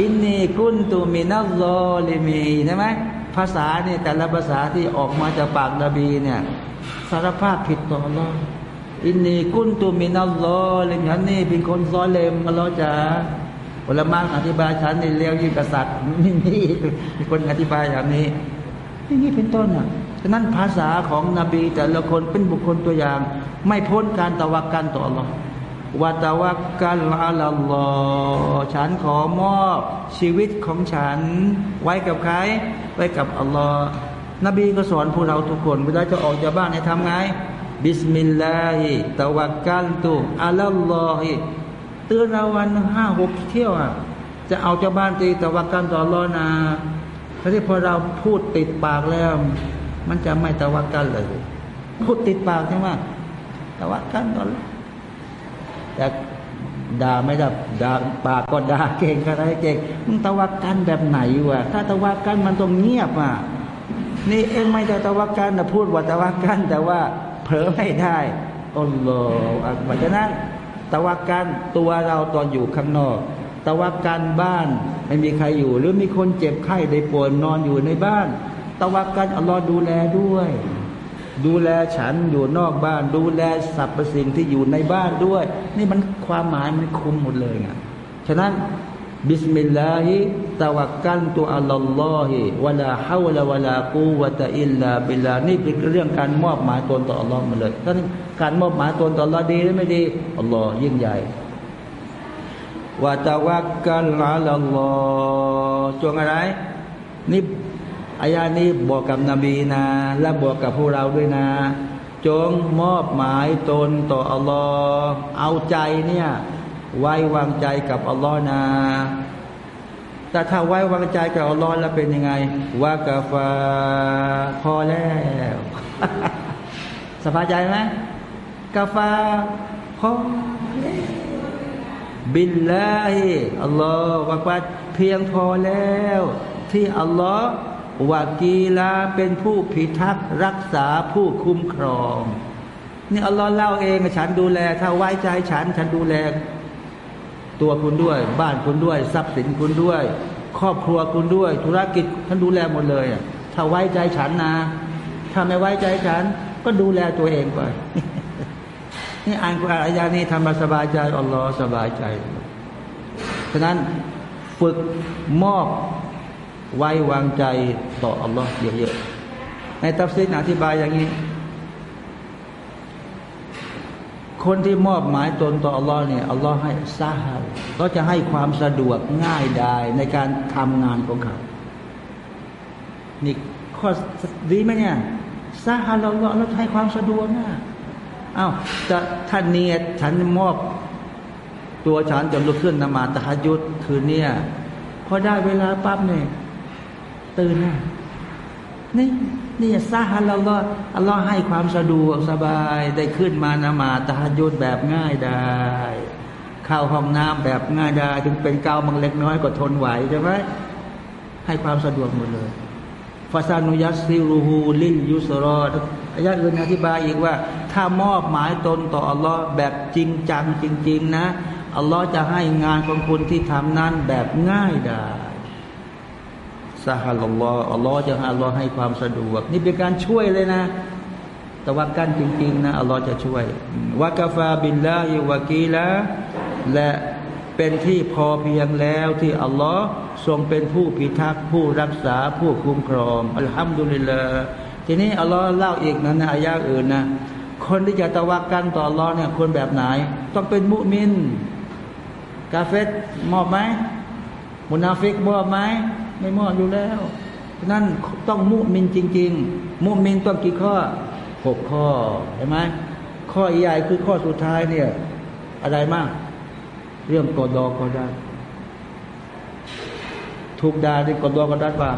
Speaker 1: อินนีกุนตูมินัลลอลิมีใช่ไหมภาษาเนี่ยแต่ละภาษาที่ออกมาจากปากนบีเนี่ยสารภาพผิดต่ออัลลอฮ์อินนีกุนตูมินัลลอลิมฉันนี่เป็นคนซ้อเลมอัลลอฮ์จ๋า อุลามะอธิบายฉันนี่เลี้ยวยิ่งกษัตริย์ไม่มีมีคนอธิบายอย่างนี้นี่นี่เป็นต้นอะฉะนั้นภาษาของนบีแต่ละคนเป็นบุคคลตัวอย่าง ไม่พ้นการตะวักกันต่ออัลลอฮ์วาตะวักกันอัลลอฮ์ฉันขอมอบชีวิตของฉัน ไว้กับใคร ไว้กับอัลลอฮ์นบีก็สอนพวกเราทุกคน เวลาจะออกจากบ้านให้ทำไง بسم الله توكلت على اللهเตือนเราวันละห้าหกเที่ยวอะจะออกจากบ้านทีตะวักกัลต่ออัลลอฮ์นะที่พอเราพูดติดปากแล้ว มันจะไม่ตะวักกัลเลย พูดติดปากใช่ไหมตะวักกัลต่ออัลลอฮ์แต่ด่าไม่ได้ด่าปากก็ด่าเก่งอะไรเก่งมึงตะวักกันแบบไหนวะถ้าตะวักกันมันต้องเงียบอะนี่เองไม่ได้ตะวักกันนะพูดว่าตะวักกันแต่ว่าเผลอไม่ได้อัลลอฮฺเพราะฉะนั้น ตะวักกันตัวเราตอนอยู่ข้างนอก ตะวักกันบ้านไม่มีใครอยู่ หรือมีคนเจ็บไข้ได้ป่วยนอนอยู่ในบ้าน ตะวักกันอัลลอฮ์ดูแลด้วย ดูแลฉันอยู่นอกบ้าน ดูแลสรรพสิ่งที่อยู่ในบ้านด้วย นี่มันความหมายมันคุมหมดเลยไงฉะนั้น بسم الله توكلت على الله ولا حول ولا قوة إلا باللهนี่เป็นเรื่องการมอบหมายตนต่ออัลลอฮ์มาเลยท่านการมอบหมายตนต่ออัลลอฮ์ดีหรือไม่ดีอัลลอฮ์ยิ่งใหญ่وتوكل على اللهจงอะไรนี่อายานี้บอกกับนบีนะ และบอกกับพวกเราด้วยนะ จงมอบหมายตนต่ออัลลอฮ์เอาใจเนี่ย ไว้วางใจกับอัลลอฮ์นะแต่ถ้าไว้วางใจกับอัลลอฮ์แล้วเป็นยังไงวากาฟาพอแล้วสบายใจไหมกาฟาพอแล้วบิลลาฮิอัลลอฮ์ว่าว่าเพียงพอแล้ว ที่อัลลอฮ์วากีลาเป็นผู้พิทักษ์รักษาผู้คุ้มครองนี่อัลลอฮ์เล่าเองฉันดูแล ถ้าไว้ใจฉัน ฉันดูแล ตัวคุณด้วย บ้านคุณด้วย ทรัพย์สินคุณด้วย ครอบครัวคุณด้วย ธุรกิจฉันดูแลหมดเลยถ้าไว้ใจฉันนะถ้าไม่ไว้ใจฉัน ก็ดูแลตัวเองไปนี่อ่านกุรอานอายานี้ทำมาสบายใจอัลลอฮ์สบายใจฉะนั้นฝึกมอบไว้วางใจต่ออัลลอฮ์เยอะๆในตัฟซีนอธิบายอย่างนี้ คนที่มอบหมายตนต่ออัลลอฮ์เนี่ยอัลลอฮ์ให้ซาฮัลก็จะให้ความสะดวกง่ายดายในการทำงานของเขานี่ข้อดีไหมเนี่ยซาฮัลอัลลอฮ์เราให้ความสะดวกนะอ้าวจะท่านเนียฉันมอบตัวฉันจะลุกขึ้นนมาตะฮยุดคืนเนี่ยพอได้เวลาปั๊บเนี่ยตื่นนะนี่ นี่ซาฮัลลอฮ์อัลลอฮ์ให้ความสะดวกสบายได้ขึ้นมานมาตะฮยุดแบบง่ายได้เข้าห้องน้ำแบบง่ายได้ถึงเป็นเกาบางเล็กน้อยก็ทนไหวใช่ไหมให้ความสะดวกหมดเลยฟาซานุยัสซิรูฮูลิลยุสรออายะอื่นอธิบายอีกว่า ถ้ามอบหมายตนต่ออัลลอฮ์แบบจริงจังจริง ๆ นะอัลลอฮ์จะให้งานของคุณที่ทำนั้นแบบง่ายได้สหลลออัลลอฮ์จะอัลลอฮ์ให้ความสะดวก นี่เป็นการช่วยเลยนะตะวักกันจริงๆนะอัลลอฮ์จะช่วยวากาฟาบิลลาฮิวากีละและเป็นที่พอเพียงแล้วที่อัลลอฮ์ทรงเป็นผู้พิทักษ์ผู้รักษาผู้คุ้มครองอัลฮัมดุลิลละทีนี้อัลลอฮ์เล่าอีกนะในอายะอื่นนะคนที่จะตะวักกันต่ออัลลอฮ์เนี่ยคนแบบไหน ต้องเป็นมุมิน กาเฟตมอบไหมมุนาฟิกมอบไหม ไม่มอบอยู่แล้วนั่นต้องมุมินจริง ๆ มุมินต้องกี่ข้อหกข้อเห็นไหมข้อใหญ่คือข้อสุดท้ายเนี่ย อะไรมาก เรื่องกอดอกอดัดถูกด่าที่กอดอกอดัดป่ะ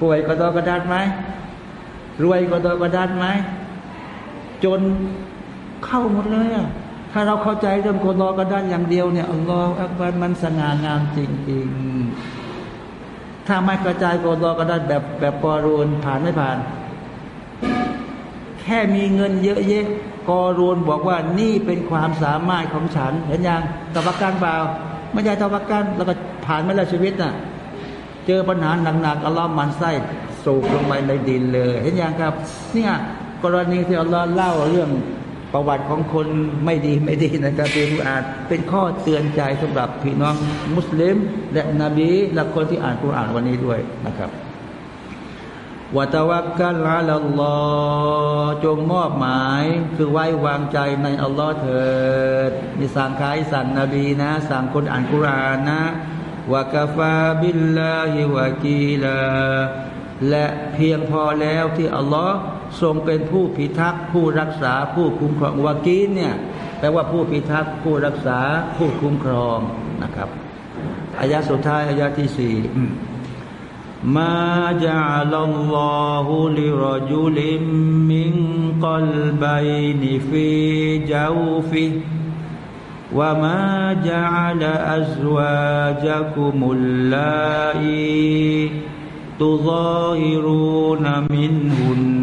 Speaker 1: ป่วยกอดอกอดัดไหมรวยกอดอกอดัดไหมจนเข้าหมดเลยอะ ถ้าเราเข้าใจเรื่องกอดอกอดัดอย่างเดียวเนี่ยอัลลอฮฺอักบัรมันสง่างามจริงๆ ถ้าไม่กระจายกอดอกอดัดแบบแบบปอรูนผ่านไม่ผ่าน แค่มีเงินเยอะแยะกอรูนบอกว่านี่เป็นความสามารถของฉัน เห็นยังตะวักกันเปล่าไม่ใช่ตะวักกันแล้วก็ผ่านไม่ละชีวิตน่ะ เจอปัญหาหนักๆอัลลอฮ์มันไส้สูบลงไปในดินเลย เห็นยังครับเนี่ยกรณีที่อัลลอฮ์เล่าเรื่อง ประวัติของคนไม่ดีไม่ดีนะครับเป็นอ่านเป็นข้อเตือนใจสำหรับพี่น้องมุสลิม และนบีและคนที่อ่านกุรอานวันนี้ด้วยนะครับวะตะวักกัลลลอจงมอบหมายคือไว้วางใจในอัลลอฮ์เถิดมีสั่งขายสั่งนบีนะ สั่งคนอ่านกุรานนะวะกาฟาบิลลาฮิวะกีลาและเพียงพอแล้วที่อัลลอฮ์ ทรงเป็นผู้พิทักษ์ผู้รักษาผู้คุ้มครองวากีนเนี่ยแปลว่าผู้พิทักษ์ผู้รักษาผู้คุ้มครองนะครับอายะสุดท้ายอายะที่สี่มาจัลลอฮุลิรจุลิมมินกลบัยนิฟิจาวฟิว่ามาจัลอัจวาจักุมุลลาอีตุซาฮิรูนมินหุน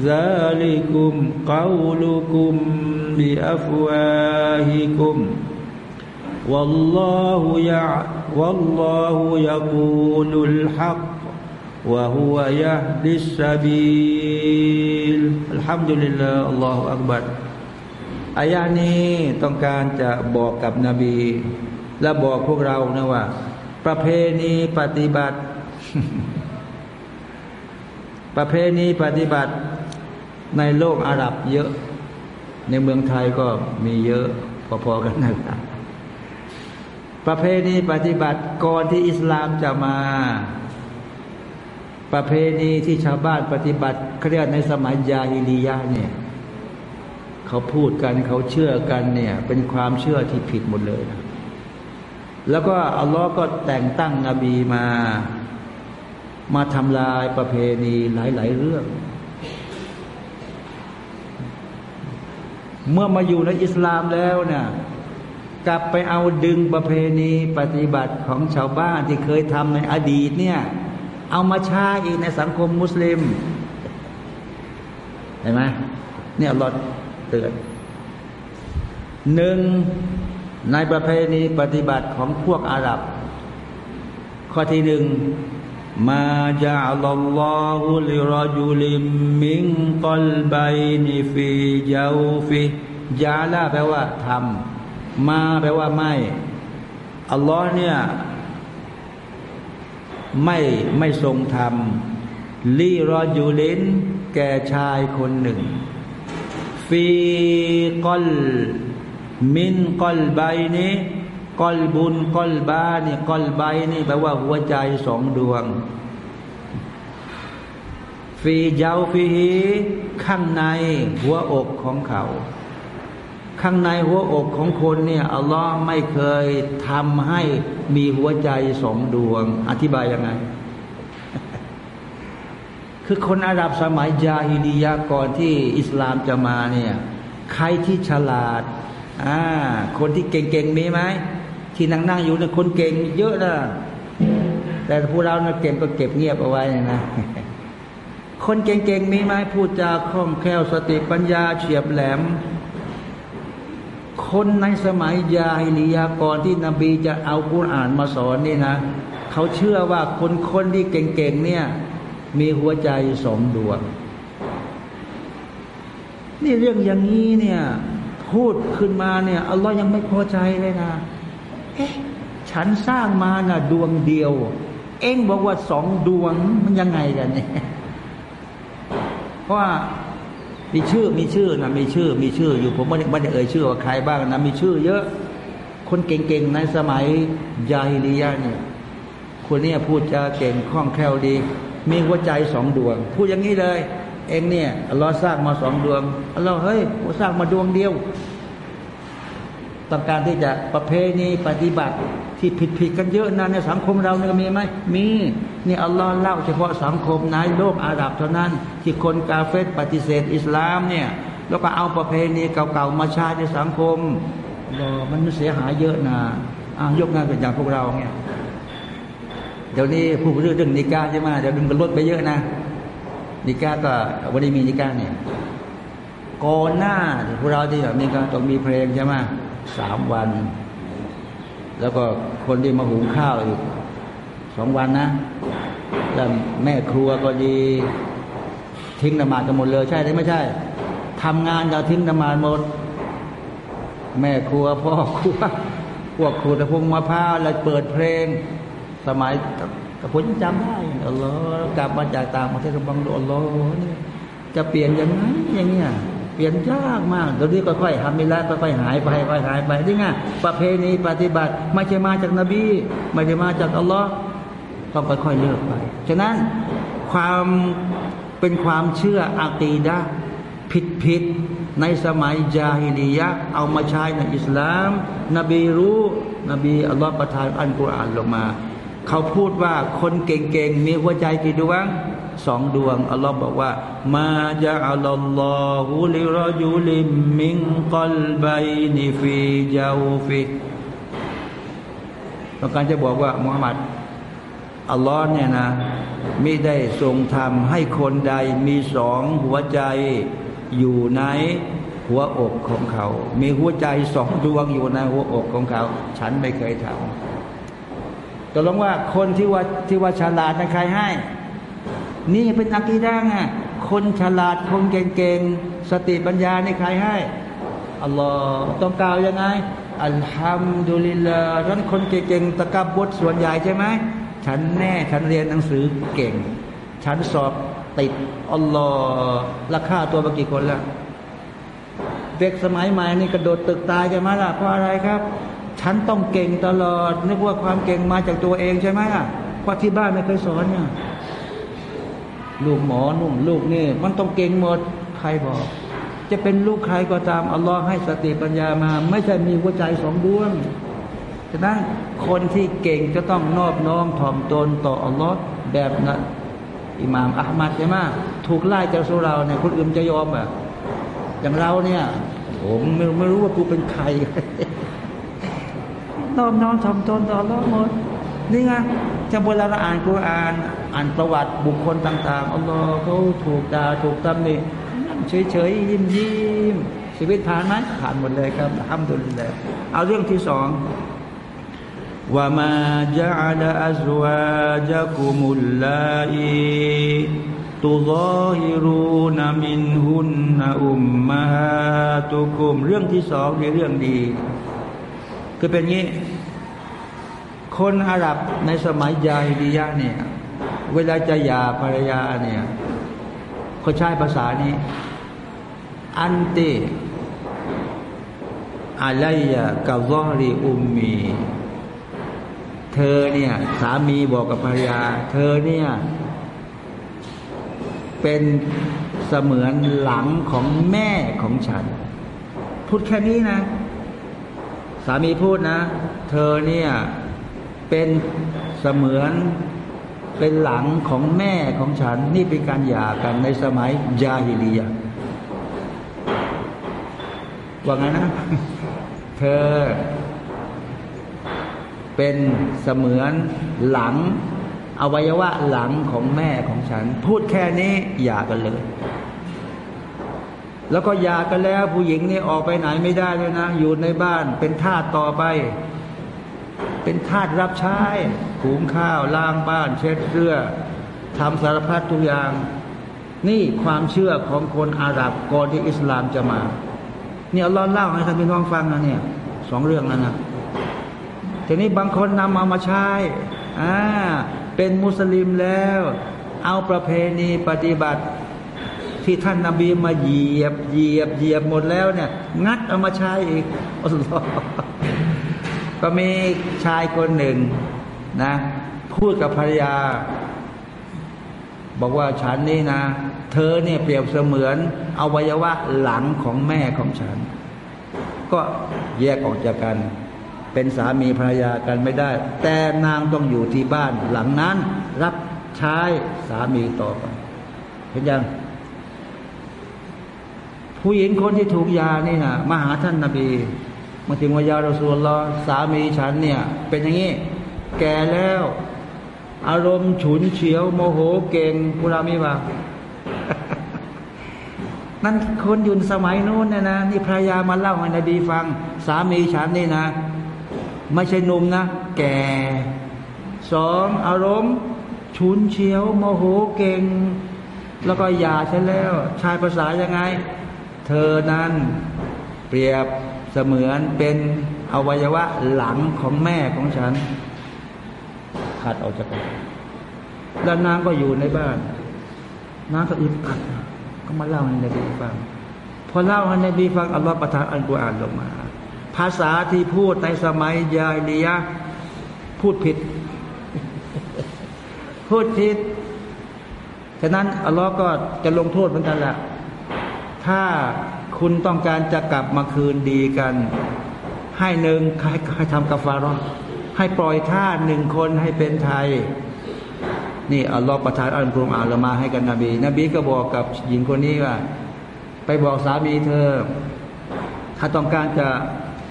Speaker 1: ذلكم قولكم بأفواهكم والله يع والله يقول الحق وهو يهدي السبيل الحمد لله الله أكبر อายานี้ต้องการจะบอกกับนบี และบอกพวกเรานะว่า ประเพณีปฏิบัติ ประเพณีปฏิบัติ ในโลกอาหรับเยอะ ในเมืองไทยก็มีเยอะพอๆกันนะครับประเพณีปฏิบัติก่อนที่อิสลามจะมา ประเพณีที่ชาวบ้านปฏิบัติเขาเรียกในสมัยยาฮิลียาเนี่ยเขาพูดกันเขาเชื่อกันเนี่ย เป็นความเชื่อที่ผิดหมดเลยนะแล้วก็อัลลอฮ์ก็แต่งตั้งนบีมา มาทำลายประเพณีหลาย ๆ เรื่อง เมื่อมาอยู่ในอิสลามแล้วเนี่ยกลับไปเอาดึงประเพณีปฏิบัติของชาวบ้านที่เคยทำในอดีตเนี่ย เอามาใช้อีกในสังคมมุสลิม เห็นไหมเนี่ยรถเตือนหนึ่งในประเพณีปฏิบัติของพวกอาหรับ ข้อที่หนึ่ง มาจาอัลลอฮุลิรจุลิมมิงกลบัยนิฟียาลาแปลว่าทำมาแปลว่าไม่ อัลลอฮ์เนี่ย ไม่ไม่ทรงธรรมลีรอยูลิน แก่ชายคนหนึ่ง ฟีกอล มินกอลใบนี้ กอลบุญกอลบานี่กอลใบนี่แปลว่าหัวใจสองดวง ฟีเจ้าฟีฮีข้างในหัวอกของเขา ข้างในหัวอกของคนเนี่ยอัลลอฮ์ไม่เคยทำให้มีหัวใจสองดวง อธิบายยังไง คือคนอาหรับสมัยยาฮิดียาก่อนที่อิสลามจะมาเนี่ยใครที่ฉลาดอ่าคนที่เก่งๆมีไหม ที่นั่งนั่งอยู่เนี่ยคนเก่งเยอะนะแต่พวกเราเนี่ยเก่งก็เก็บเงียบเอาไว้นะคนเก่งๆมีไหมพูดจาคล่องแคล่วสติปัญญาเฉียบแหลม คนในสมัยยาฮิลียากรที่นบีจะเอากุรอ่านมาสอนนี่นะ เขาเชื่อว่าคนคนที่เก่งๆเนี่ย มีหัวใจสองดวง นี่เรื่องอย่างนี้เนี่ย พูดขึ้นมาเนี่ยอัลลอฮ์ยังไม่พอใจเลยนะ เอ๊ะฉันสร้างมาน่ะดวงเดียว เอ็งบอกว่าสองดวงมันยังไงกันเนี่ยเพราะว่ามีชื่อมีชื่อนะมีชื่อ มีชื่ออยู่ผมไม่ได้ไม่ได้เอ่ยชื่อว่าใครบ้างนะมีชื่อ เยอะ คนเก่งๆในสมัยยาฮิลียะเนี่ยคนนี้พูดจาเก่งคล่องแคล่วดี มีหัวใจสองดวง พูดอย่างนี้เลย เองเนี่ยอัลลอฮ์สร้างมาสองดวงอัลลอฮ์เฮ้ยกูสร้างมาดวงเดียว ต้องการที่จะประเพณีปฏิบัติที่ผิดๆกันเยอะนะในสังคมเราเนี่ยมีไหมมีนี่อัลลอฮ์เล่าเฉพาะสังคมในโลกอาหรับเท่านั้น ที่คนกาเฟตปฏิเสธอิสลามเนี่ยแล้วก็เอาประเพณีเก่าๆมาใช้ในสังคมรอมันเสียหายเยอะนะอ่ายกงานเป็นอย่างพวกเราเนี่ยเดี๋ยวนี้ผู้เรื่องเรื่องนิกาใช่ไหมเดี๋ยวดึงกันลดไปเยอะนะนิกาก็วันนี้มีนิกาเนี่ยก่อนหน้าพวกเราที่แบบนี้ก็ต้องมีเพลงใช่ไหม สามวัน แล้วก็คนที่มาหุงข้าวอีกสองวันนะแล้วแม่ครัวก็ดี ทิ้งนมาดกันหมดเลยใช่หรือไม่ใช่ทำงานเราทิ้งนมาดหมด แม่ครัวพ่อครัวพวกครูตะพงมะพร้าวแล้วเปิดเพลง สมัยกระผมจำได้อัลลอฮ์กลับมาจากต่างประเทศกำลังดอัลลอฮ์นี่จะเปลี่ยนยังไงอย่างเงี้ย เปลี่ยนยากมากเดี๋ยวนี้ค่อยๆทำมิลาค่อยๆหายไปค่อยๆหายไปนี่ไงประเพณีปฏิบัติไม่ใช่มาจากนบี ไม่ได้มาจากอัลลอฮ์ต้องค่อยๆเลิกไปฉะนั้นความเป็นความเชื่ออากีดะผิดผิดในสมัยจาฮิลียะเอามาใช้ในอิสลาม นบีรู้ นบีอัลลอฮ์ประทานอันกุรอานลงมา เขาพูดว่าคนเก่งๆ มีหัวใจกี่ดวง สองดวง อัลลอฮ์บอกว่า มาจะอัลลอฮุลิรจุลิมมิงกลบัยนิฟีจาวฟิต้องการจะบอกว่ามุฮัมมัดอัลลอฮ์เนี่ยนะไม่ได้ทรงทำให้คนใดมีสองหัวใจอยู่ในหัวอกของเขา มีหัวใจสองดวงอยู่ในหัวอกของเขา ฉันไม่เคยทำตกลงว่าคนที่ว่าที่ว่าฉลาดนะใครให้ นี่เป็นอักีด้งอะคนฉลาดคนเก่งๆ สติปัญญาในใครให้อัลลอฮ์ต้องกล่าวยังไงอัลฮัมดุลิลลาห์ท่านคนเก่งๆตะกับบทส่วนใหญ่ใช่ไหมฉันแน่ฉันเรียนหนังสือเก่ง ฉันสอบติดอัลลอฮ์ราคาตัวมากี่คนแล้วเด็กสมัยใหม่นี่กระโดดตึกตายใช่ไหมล่ะเพราะอะไรครับ ฉันต้องเก่งตลอด นึกว่าความเก่งมาจากตัวเองใช่ไหมล่ะเพราะที่บ้านไม่เคยสอนเนี่ย ลูกหมอนุ่มลูกนี่ มันต้องเก่งหมดใครบอก จะเป็นลูกใครก็ตามอัลลอฮ์ให้สติปัญญามา ไม่ใช่มีหัวใจสองดวงฉะนั้นคนที่เก่งจะต้องนอบน้อมถ่อมตนต่ออัลลอฮ์แบบนั้นอิหม่ามอัลมัดใช่ไหมถูกไล่จากสุเราเนี่ยคนอื่นจะยอมอะอย่างเราเนี่ยผมไม่ไม่รู้ว่ากูเป็นใครนอบน้อมถ่อมตนต่ออัลลอฮ์หมด นี่ไงจะเวลาเราอ่านกุรอานอ่านประวัติบุคคลต่างๆอัลลอฮ์เขาถูกด่าถูกตำหนิเฉยๆยิ้มยิ้มชีวิตผ่านไหมผ่านหมดเลยครับทำดุลิลลาห์เอาเรื่องที่สองว่ามาจะอัลอัซวาจักุมุลลาอีตุซาฮิรูนมินฮุนนอุมมาตุกุมเรื่องที่สองในเรื่องดี คือเป็นงี้ คนอาหรับในสมัยยาฮิดียะเนี่ย เวลาจะหย่าภรรยาเนี่ยเขาใช้ภาษานี้ อันติอาลัยะกะซอรีอุมมี เธอเนี่ย สามีบอกกับภรรยา เธอเนี่ย เป็นเสมือนหลังของแม่ของฉัน พูดแค่นี้นะ สามีพูดนะ เธอเนี่ย เป็นเสมือนเป็นหลังของแม่ของฉัน นี่เป็นการหย่ากันในสมัยยาฮิลียาว่าไงนะ เธอ เป็นเสมือนหลังอวัยวะหลังของแม่ของฉัน พูดแค่นี้หย่ากันเลย แล้วก็หย่ากันแล้ว ผู้หญิงนี่ออกไปไหนไม่ได้เลยนะ อยู่ในบ้านเป็นทาสต่อไป เป็นทาสรับใช้หุงข้าวล้างบ้านเช็ดเสื้อทำสารพัดทุกอย่าง นี่ความเชื่อของคนอาหรับก่อนที่อิสลามจะมา เนี่ยอัลลอฮ์เล่าให้ท่านพี่น้องฟังนะเนี่ยสองเรื่องนั้นนะทีนี้บางคนนำเอามาใช้อ่าเป็นมุสลิมแล้ว เอาประเพณีปฏิบัติที่ท่านนาบีมาเหยียบเหยียบเหยียบหมดแล้วเนี่ย งัดเอามาใช้อีกอัลลอฮ์ ก็มีชายคนหนึ่งนะ พูดกับภรรยา บอกว่าฉันนี่นะ เธอเนี่ยเปรียบเสมือนอวัยวะหลังของแม่ของฉัน ก็แยกออกจากกัน เป็นสามีภรรยากันไม่ได้ แต่นางต้องอยู่ที่บ้านหลังนั้น รับใช้สามีต่อไปเห็นยังผู้หญิงคนที่ถูกยานี่นะมาหาท่านนาบี มาถึงวายาเราสูลลอสามีฉันเนี่ย เป็นอย่างนี้ แก่แล้ว อารมณ์ฉุนเฉียว โมโหเก่งกุรามีว่านั่นคนยู่สมัยนู้นเนี่ยนะนี่ภรรยามาเล่าให้นบีฟัง สามีฉันนี่นะ ไม่ใช่นุ่มนะ แก่สองอารมณ์ ฉุนเฉียว โมโหเก่ง แล้วก็หย่าฉันแล้ว ชายภาษายังไง เธอนั้นเปรียบ สมือนเป็นอวัยวะหลังของแม่ของฉันขาดออกจากกันแล้วนางก็อยู่ในบ้านนางก็อึดอัดก็มาเล่าให้นบีฟังพอเล่าให้นบีฟังอัลลอฮฺประทานอัลกุรอานลงมา ภาษาที่พูดในสมัยยาลียะพูดผิด พูดผิดฉะนั้นอัลลอฮ์ก็จะลงโทษเหมือนกันแหละถ้า คุณต้องการจะกลับมาคืนดีกัน ให้หนึ่งให้ให้ทำกาฟารอนให้ปล่อยท่าหนึ่งคนให้เป็นไทย นี่อัลลอฮ์ประทานอัลกุรอานละมาให้กันนบี นบีก็บอกกับหญิงคนนี้ว่า ไปบอกสามีเธอ ถ้าต้องการจะ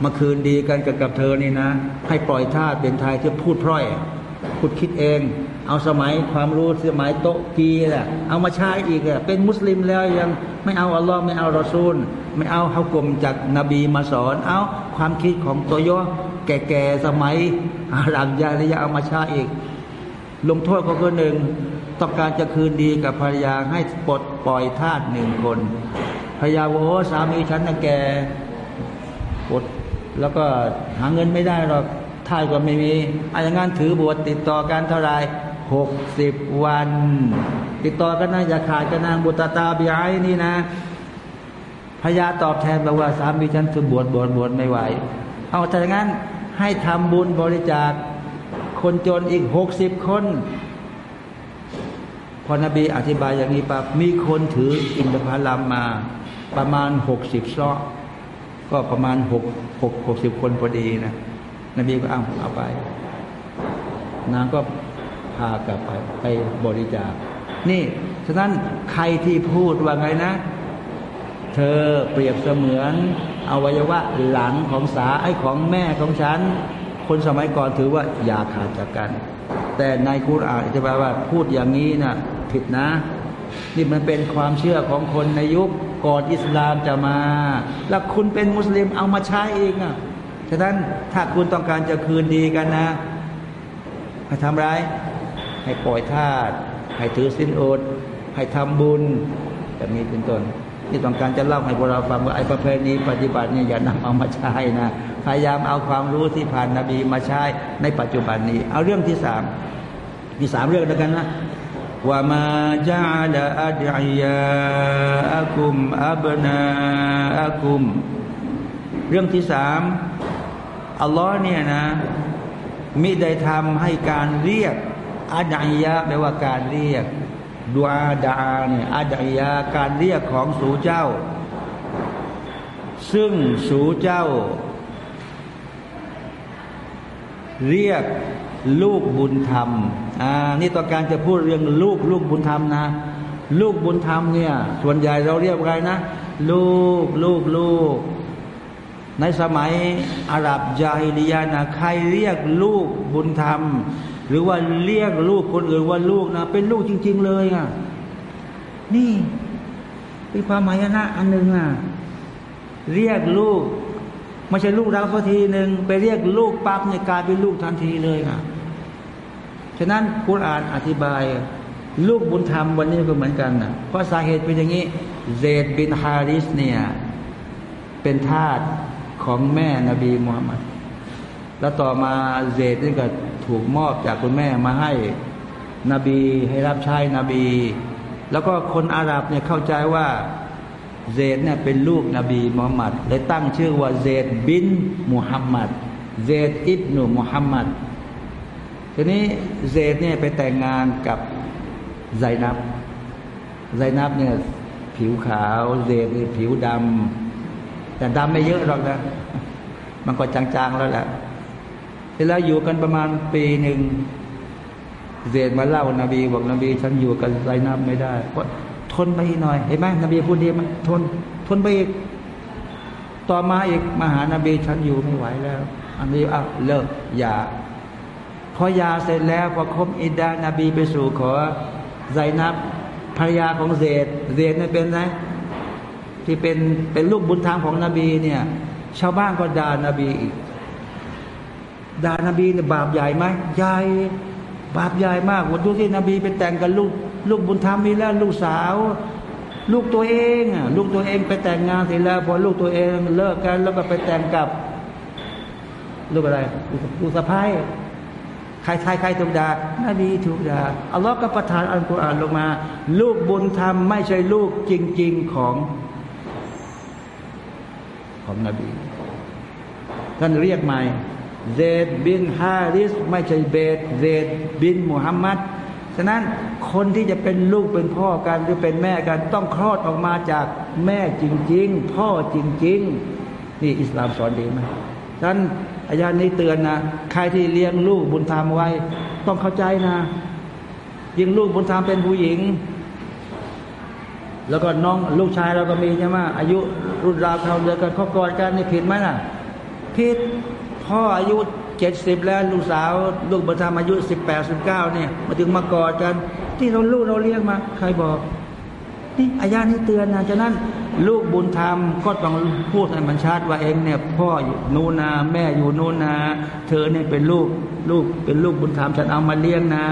Speaker 1: มาคืนดีกันกับกับเธอนี่นะ ให้ปล่อยท่าเป็นไทยที่พูดพร่อยพูดคิดเอง เอาสมัยความรู้สมัยโตกีแหละเอามาใช้อีกอะเป็นมุสลิมแล้วยังไม่เอาอัลลอฮ์ไม่เอารอซูล ไม่เอาฮากลมจากนบีมาสอน เอาความคิดของตัวย่อแก่ๆสมัยอาหรับยาลิยาเอามาใช้อีก ลงโทษเขาก็หนึ่งต้องการจะคืนดีกับภรรยาให้ปลดปล่อยทาสหนึ่งคนภรรยาโอ้สามีฉันนะแกปลดแล้วก็หาเงินไม่ได้หรอกท่ายก็ไม่มีอาอย่างนั้นถือบวชติดต่อกันเท่าไร หกสิบวัน ติดต่อกันนะอย่าขาดกันนางบุตรตาบิไอนี่นะพญาตอบแทนบอกว่าสามีฉันถือบวชบวชบวชไม่ไหว เอาถ้าอย่างนั้นให้ทำบุญบริจาคคนจนอีกหกสิบคนพอนบีอธิบายอย่างนี้ปั๊บมีคนถืออินทผลัมมาประมาณหกสิบซอกก็ประมาณหกหกหกสิบคนพอดีนะนบีก็เอาเอาไป นางก็ พากลับไปไปบริจาค นี่ฉะนั้นใครที่พูดว่าไงนะ เธอเปรียบเสมือนอวัยวะหลังของสาไอของแม่ของฉัน คนสมัยก่อนถือว่าอย่าขาดจากกัน แต่ในคุรานจะแปลว่าพูดอย่างนี้นะผิดนะ นี่มันเป็นความเชื่อของคนในยุคก่อนอิสลามจะมา แล้วคุณเป็นมุสลิมเอามาใช้เองอะฉะนั้นถ้าคุณต้องการจะคืนดีกันนะให้ทำไร ให้ปล่อยทาสให้ถือสินอด ให้ทำบุญแบบนี้เป็นต้นที่ต้องการจะเล่าให้พวกเราฟังว่าไอ้ประเพณีปฏิบัติเนี่ยอย่านำเอามาใช้นะพยายามเอาความรู้ที่ผ่านนบีมาใช้ในปัจจุบันนี้ เอาเรื่องที่สามมีสามเรื่องแล้วกันนะว่ามาจาลอัดอิยาอักุมอับนาอักุม เรื่องที่สามอัลลอฮ์เนี่ยนะมิได้ทำให้การเรียก อาดัยยะแปลว่าการเรียกดูอาดาเนี่ยอาดัยยะการเรียกของสูเจ้า ซึ่งสูเจ้า เรียกลูกบุญธรรมอ่านี่ต้องการจะพูดเรื่องลูกลูกบุญธรรมนะ ลูกบุญธรรมเนี่ย ส่วนใหญ่เราเรียกอะไรนะ ลูกลูกลูกในสมัยอาหรับยาฮิลียานะใครเรียกลูกบุญธรรม หรือว่าเรียกลูกคนอื่นว่าลูกนะเป็นลูกจริง ๆ เลยอะนี่เป็นความหมายนะอันหนึ่งอะเรียกลูกไม่ใช่ลูกเราสักทีหนึ่งไปเรียกลูกปั๊บเนี่ยกลายเป็นลูกทันทีเลยอะฉะนั้นคุรานอธิบาย ลูกบุญธรรมวันนี้ก็เหมือนกันนะเพราะสาเหตุเป็นอย่างนี้เซดบินฮาริสเนี่ยเป็นทาสของแม่นบีมูฮัมมัดแล้วต่อมาเซดนี่ก็ ถูกมอบจากคุณแม่มาให้นบีให้รับใช้นบี แล้วก็คนอาหรับเนี่ยเข้าใจว่าเซดเนี่ยเป็นลูกนบีมูฮัมมัดเลยตั้งชื่อว่าเซดบินมุฮัมมัดเซดอิบนุมุฮัมมัดทีนี้เซดเนี่ยไปแต่งงานกับไซนับไซนับเนี่ยผิวขาวเซดเนี่ยผิวดำแต่ดำไม่เยอะหรอกนะ มันก็จางๆแล้วแหละ เสร็จแล้วอยู่กันประมาณปีหนึ่งเซดมาเล่านาบีบอกนบีฉันอยู่กับไซนับไม่ได้เพราะทนไปอีกหน่อยเห็นไหมนบีพูดดีไหมทน ทนไปอีกต่อมาอีกมาหานบีฉันอยู่ไม่ไหวแล้ว อันนี้อะเลิกอย่าพอยาเสร็จแล้วพอครบอิดานาบีไปสู่ขอไซนับภรรยาของเซดเซดเนี่ยเป็นไงที่เป็นเป็นลูกบุญธรรมของนบีเนี่ย ชาวบ้านก็ด่านาบีอีก ด่านาบีเนี่ยบาปใหญ่ไหมใหญ่บาปใหญ่มากวันดูที่นบีไปแต่งกับลูก ลูกบุญธรรมมีแล้วลูกสาว ลูกตัวเองอะลูกตัวเองไปแต่งงานเสร็จแล้วพอลูกตัวเองเลิกกัน แล้วก็ไปแต่งกับลูกอะไรลูกสะพ้ายใครใครใครถูกด่านบีถูกด่าอัลลอฮ์ก็ประทานอัลกุรอานลงมา ลูกบุญธรรมไม่ใช่ลูกจริง ๆของของนบีท่านเรียกใหม่ เซดบินฮาริสไม่ใช่เบดเซดบินมุฮัมมัดฉะนั้นคนที่จะเป็นลูกเป็นพ่อกันหรือเป็นแม่กันต้องคลอดออกมาจากแม่จริง ๆ พ่อจริง ๆ นี่อิสลามสอนดีไหมฉะนั้นอายานี้เตือนนะใครที่เลี้ยงลูกบุญธรรมไว้ ต้องเข้าใจนะยิงลูกบุญธรรมเป็นผู้หญิง แล้วก็น้องลูกชายเราก็มีใช่ไหมอายุรุ่นราวเขาเดียวกันเขากอดกันนี่ผิดไหมล่ะผิด พ่ออายุเจ็ดสิบแล้วลูกสาวลูกบุญธรรมอายุสิบแปดสิบเก้าเนี่ยมาถึงมากอดกัน ที่เราลูกเราเลี้ยงมา ใครบอกนี่อายานี้เตือนนะฉะนั้นลูกบุญธรรมก็ต้องพูดให้มันชัดว่าเองเนี่ย พ่ออยู่นู่นนาแม่อยู่นู่นนาเธอเนี่ยเป็นลูกลูกเป็นลูกบุญธรรมฉันเอามาเลี้ยงนะ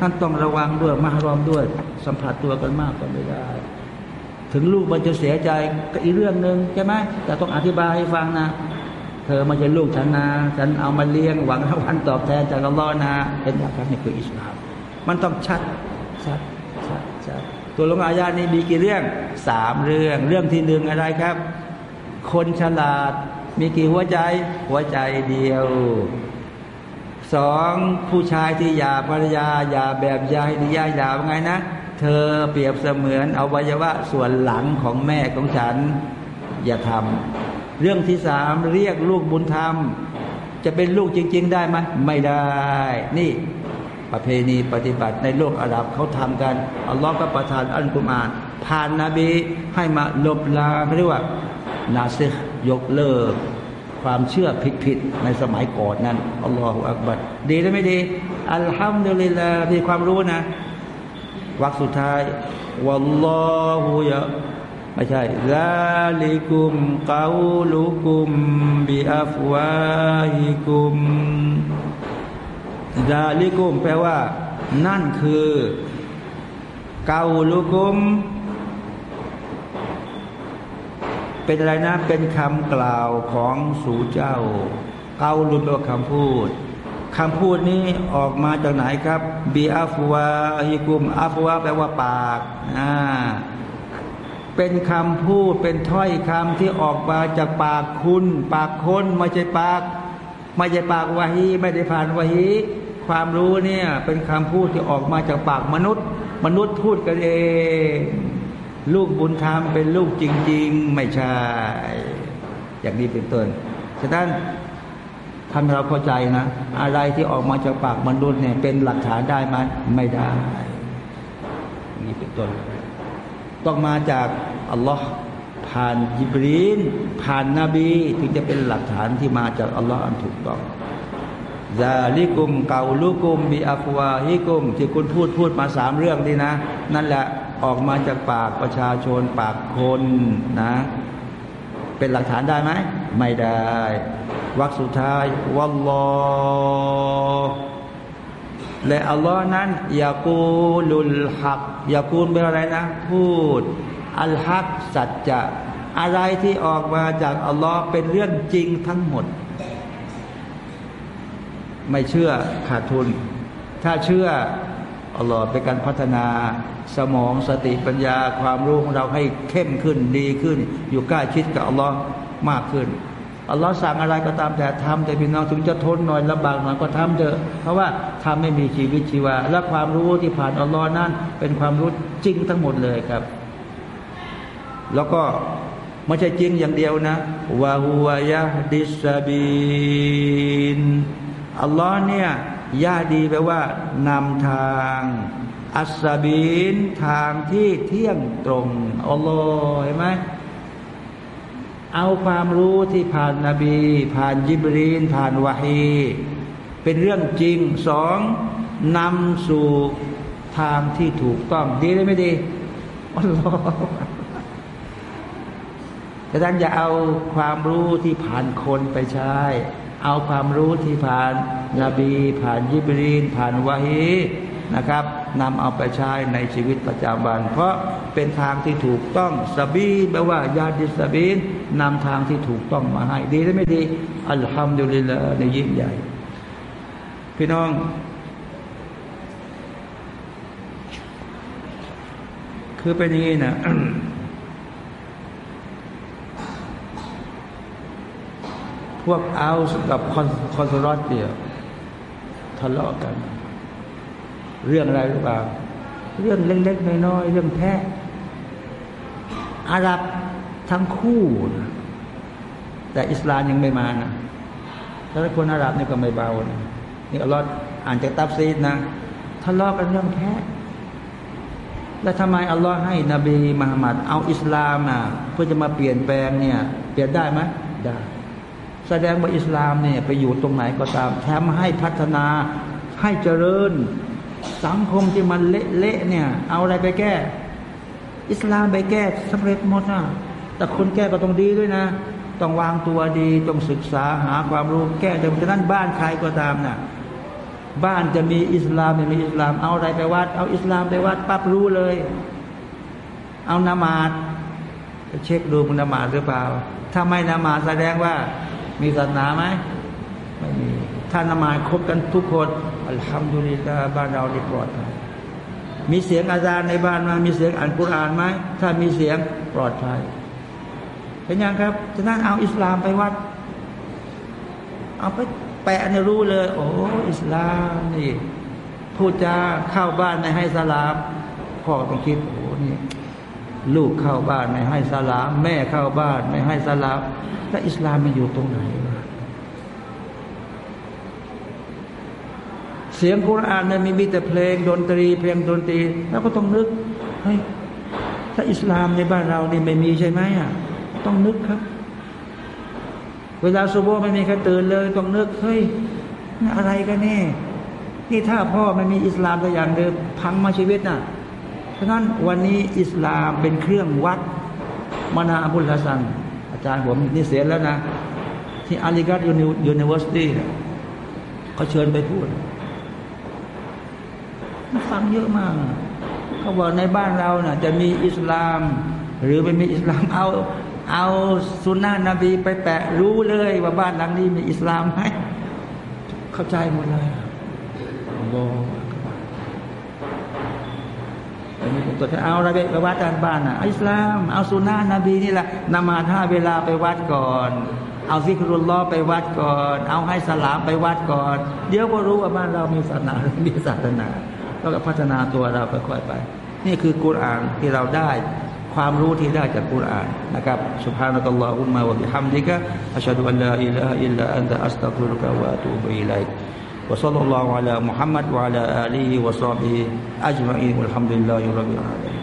Speaker 1: ท่านต้องระวังด้วยมารอมด้วย สัมผัสตัวกันมากก็ไม่ได้ ถึงลูกมันจะเสียใจก็อีกเรื่องหนึ่งใช่ไหมแต่ต้องอธิบายให้ฟังนะ เธอไม่ใช่ลูกฉันนะฉันเอามาเลี้ยงหวังรางวัลตอบแทนจากอัลลอฮ์นะเป็นอย่างนั้นนี่คืออิสลาม มันต้องชัดชัดชัดชัดตัวลงอายานี้มีกี่เรื่องสามเรื่อง เรื่องที่หนึ่งอะไรครับ คนฉลาด มีกี่หัวใจ หัวใจเดียวสองผู้ชายที่หยาภรรยาหยาแบบยายดียาหย่าว่าไงนะ เธอเปรียบเสมือนอวัยวะส่วนหลังของแม่ของฉัน อย่าทำ เรื่องที่สามเรียกลูกบุญธรรม จะเป็นลูกจริง ๆ ได้ไหมไม่ได้ นี่ประเพณีปฏิบัติในโลกอาหรับเขาทำกันอัลลอฮ์ก็ประทานอัลกุมอานผ่านนาบีให้มาลบลาเรียกว่านาซิกยกเลิก ความเชื่อผิดๆในสมัยก่อนนั้นอัลลอฮฺอักบัดดีหรือไม่ดี อัลฮัมดุลิลลาห์มีความรู้นะวักสุดท้าย วัลลอฮฺยะ ไม่ใช่ลาลิกุมกาลุกุมบิอัฟวาฮิกุมดาลิกุมแปลว่า นั่นคือเกาลุกุม เป็นอะไรนะ เป็นคำกล่าวของสู่เจ้า เกาลุนแปลว่าคำพูดคำพูดนี้ออกมาจากไหนครับบีอัฟวาฮิกุมอัฟวาแปลว่าปากอ่า เป็นคำพูดเป็นถ้อยคำที่ออกมาจากปากคุณ ปากคนไม่ใช่ปาก ไม่ใช่ปากวาฮีไม่ได้ผ่านวาฮีความรู้เนี่ยเป็นคำพูดที่ออกมาจากปากมนุษย์ มนุษย์พูดกันเอง ลูกบุญธรรมเป็นลูกจริง ๆ ไม่ใช่ อย่างนี้เป็นต้นฉะนั้นทำให้เราเข้าใจนะ อะไรที่ออกมาจากปากมนุษย์เนี่ยเป็นหลักฐานได้ไหมไม่ได้ นี่เป็นต้น ต้องมาจากอัลลอฮ์ผ่านยิบรีนผ่านนาบีถึงจะเป็นหลักฐานที่มาจากอัลลอฮ์อันถูกต้องซาลิกุมเกาลุกุมบีอัฟวาฮิกุม ที่คุณพูดพูดมาสามเรื่องนี่นะ นั่นแหละออกมาจากปากประชาชนปากคนนะ เป็นหลักฐานได้ไหม ไม่ได้ วักสุดท้าย วัลลอฮ์ และอัลลอฮ์นั้นยากูลุลฮักยากูลเป็นอะไรนะ พูด อัลฮักสัจจะอะไรที่ออกมาจากอัลลอฮ์เป็นเรื่องจริงทั้งหมด ไม่เชื่อขาดทุน ถ้าเชื่ออัลลอฮ์เป็นการพัฒนาสมองสติปัญญาความรู้ของเราให้เข้มขึ้นดีขึ้น อยู่ใกล้ชิดกับอัลลอฮ์มากขึ้น อัลลอฮ์สั่งอะไรก็ตามแต่ทำแต่พี่น้องถึงจะทนหน่อยลำบากหน่อยก็ทำเถอะ เพราะว่าทำไม่มีชีวิตชีวา และความรู้ที่ผ่านอัลลอฮ์นั้นเป็นความรู้จริงทั้งหมดเลยครับ แล้วก็ไม่ใช่จริงอย่างเดียวนะวาหัวยะดิสบินอัลลอฮ์เนี่ยยาดีแปลว่านำทาง อัสบินทางที่เที่ยงตรงอัลลอฮ์เห็นไหม เอาความรู้ที่ผ่านนาบี ผ่านยิบรีน ผ่านวาฮีเป็นเรื่องจริงสองนำสู่ทางที่ถูกต้อง ดีได้ไม่ดีอัลลอฮ์แต่ท่านอย่าเอาความรู้ที่ผ่านคนไปใช้ เอาความรู้ที่ผ่านนาบี ผ่านยิบรีน ผ่านวาฮีนะครับนำเอาไปใช้ในชีวิตประจำวัน เพราะเป็นทางที่ถูกต้องสบีแปลว่ายาดิสบีน นำทางที่ถูกต้องมาให้ ดีหรือไม่ดี อัลฮัมดุลิลลาห์ในยิ่งใหญ่ พี่น้อง คือเป็นอย่างนี้นะพวกอัลส์กับคอนคอนซรอตเนี่ยทะเลาะกัน เรื่องอะไรหรือเปล่า เรื่องเล็กๆน้อยๆเรื่องแพ้อาหรับ ทั้งคู่นะแต่อิสลามยังไม่มานะถ้าคนอาหรับนี่ก็ไม่เบานะนี่อัลลอฮ์อ่านจากตับซีดนะทะเลาะกันเรื่องแพ้แล้วทำไมอัลลอฮ์ให้นบีมุฮัมมัดเอาอิสลามนะเพื่อจะมาเปลี่ยนแปลงเนี่ย เปลี่ยนได้ไหมได้แสดงว่าอิสลามเนี่ยไปอยู่ตรงไหนก็ตามแถมให้พัฒนาให้เจริญ สังคมที่มันเละๆเนี่ย เอาอะไรไปแก้ อิสลามไปแก้สำเร็จหมดนะ แต่คนแก้ก็ต้องดีด้วยนะ ต้องวางตัวดี ต้องศึกษาหาความรู้แก้แต่ฉะนั้นบ้านใครก็ตามนะบ้านจะมีอิสลามไม่มีอิสลาม เอาอะไรไปวัด เอาอิสลามไปวัดปั๊บรู้เลย เอานามาดเช็คดูมันนามาดหรือเปล่า ถ้าไม่นามาดแสดงว่า มีศาสนาไหมไม่มีถ้านามาคบกันทุกคนอัลฮัมดุลิลลาห์บ้านเราดีปลอดภัยมีเสียงอาจารย์ในบ้านมามีเสียงอ่านกุรอานไหมถ้ามีเสียงปลอดภัย เห็นยังครับฉะนั้นเอาอิสลามไปวัด เอาไปแปะเนี่ยรู้เลย โอ้อิสลามนี่พูดจาเข้าบ้านไม่ให้สลามพ่อต้องคิดโอ้นี่ลูกเข้าบ้านไม่ให้สลาม แม่เข้าบ้านไม่ให้สลามแล้วอิสลามมันอยู่ตรงไหนเสียงคุรานเนี่ยมีแต่เพลงดนตรี เพลงดนตรี แล้วก็ต้องนึกเฮ้ยถ้าอิสลามในบ้านเรานี่ไม่มีใช่ไหมอะ ต้องนึกครับ เวลาสุโบไม่มีใครตื่นเลย ต้องนึกเฮ้ยอะไรกันนี่นี่ถ้าพ่อไม่มีอิสลามตัวอย่างเดียวพังมาชีวิตน่ะฉะนั้นวันนี้อิสลามเป็นเครื่องวัดเมาลานาอบุลฮะซัน อาจารย์ผมนี่เสียแล้วนะ ที่อาลีการ์ University เขาเชิญไปพูดฟังเยอะมากเขาบอกในบ้านเราน่ะจะมีอิสลาม หรือไม่มีอิสลามเอา เอาสุนนะนบีไปแปะรู้เลยว่าบ้านหลังนี้มีอิสลามไหมเข้าใจหมดเลยอัลลอฮฺอันนี้ผมตัวเอาอะไรไปวัดการบ้านอะอิสลาม เอาสุนนะนบีนี่แหละนมาท่าเวลาไปวัดก่อน เอาซิกรุลลอไปวัดก่อน เอาให้สลามไปวัดก่อน เดี๋ยวก็รู้ว่าบ้านเรามีศาสนามีศาสนาแล้วก็พัฒนาตัวเราไปค่อยไป นี่คือกุรอานที่เราได้ ความรู้ที่ได้จากกุรอานนะครับ سبحانك اللهم وبحمدك أشهد أن لا إله إلا أنت أستغفرك وأتوب إليك وصلى الله على محمد وعلى آله وصحبه أجمعين والحمد لله رب العالمين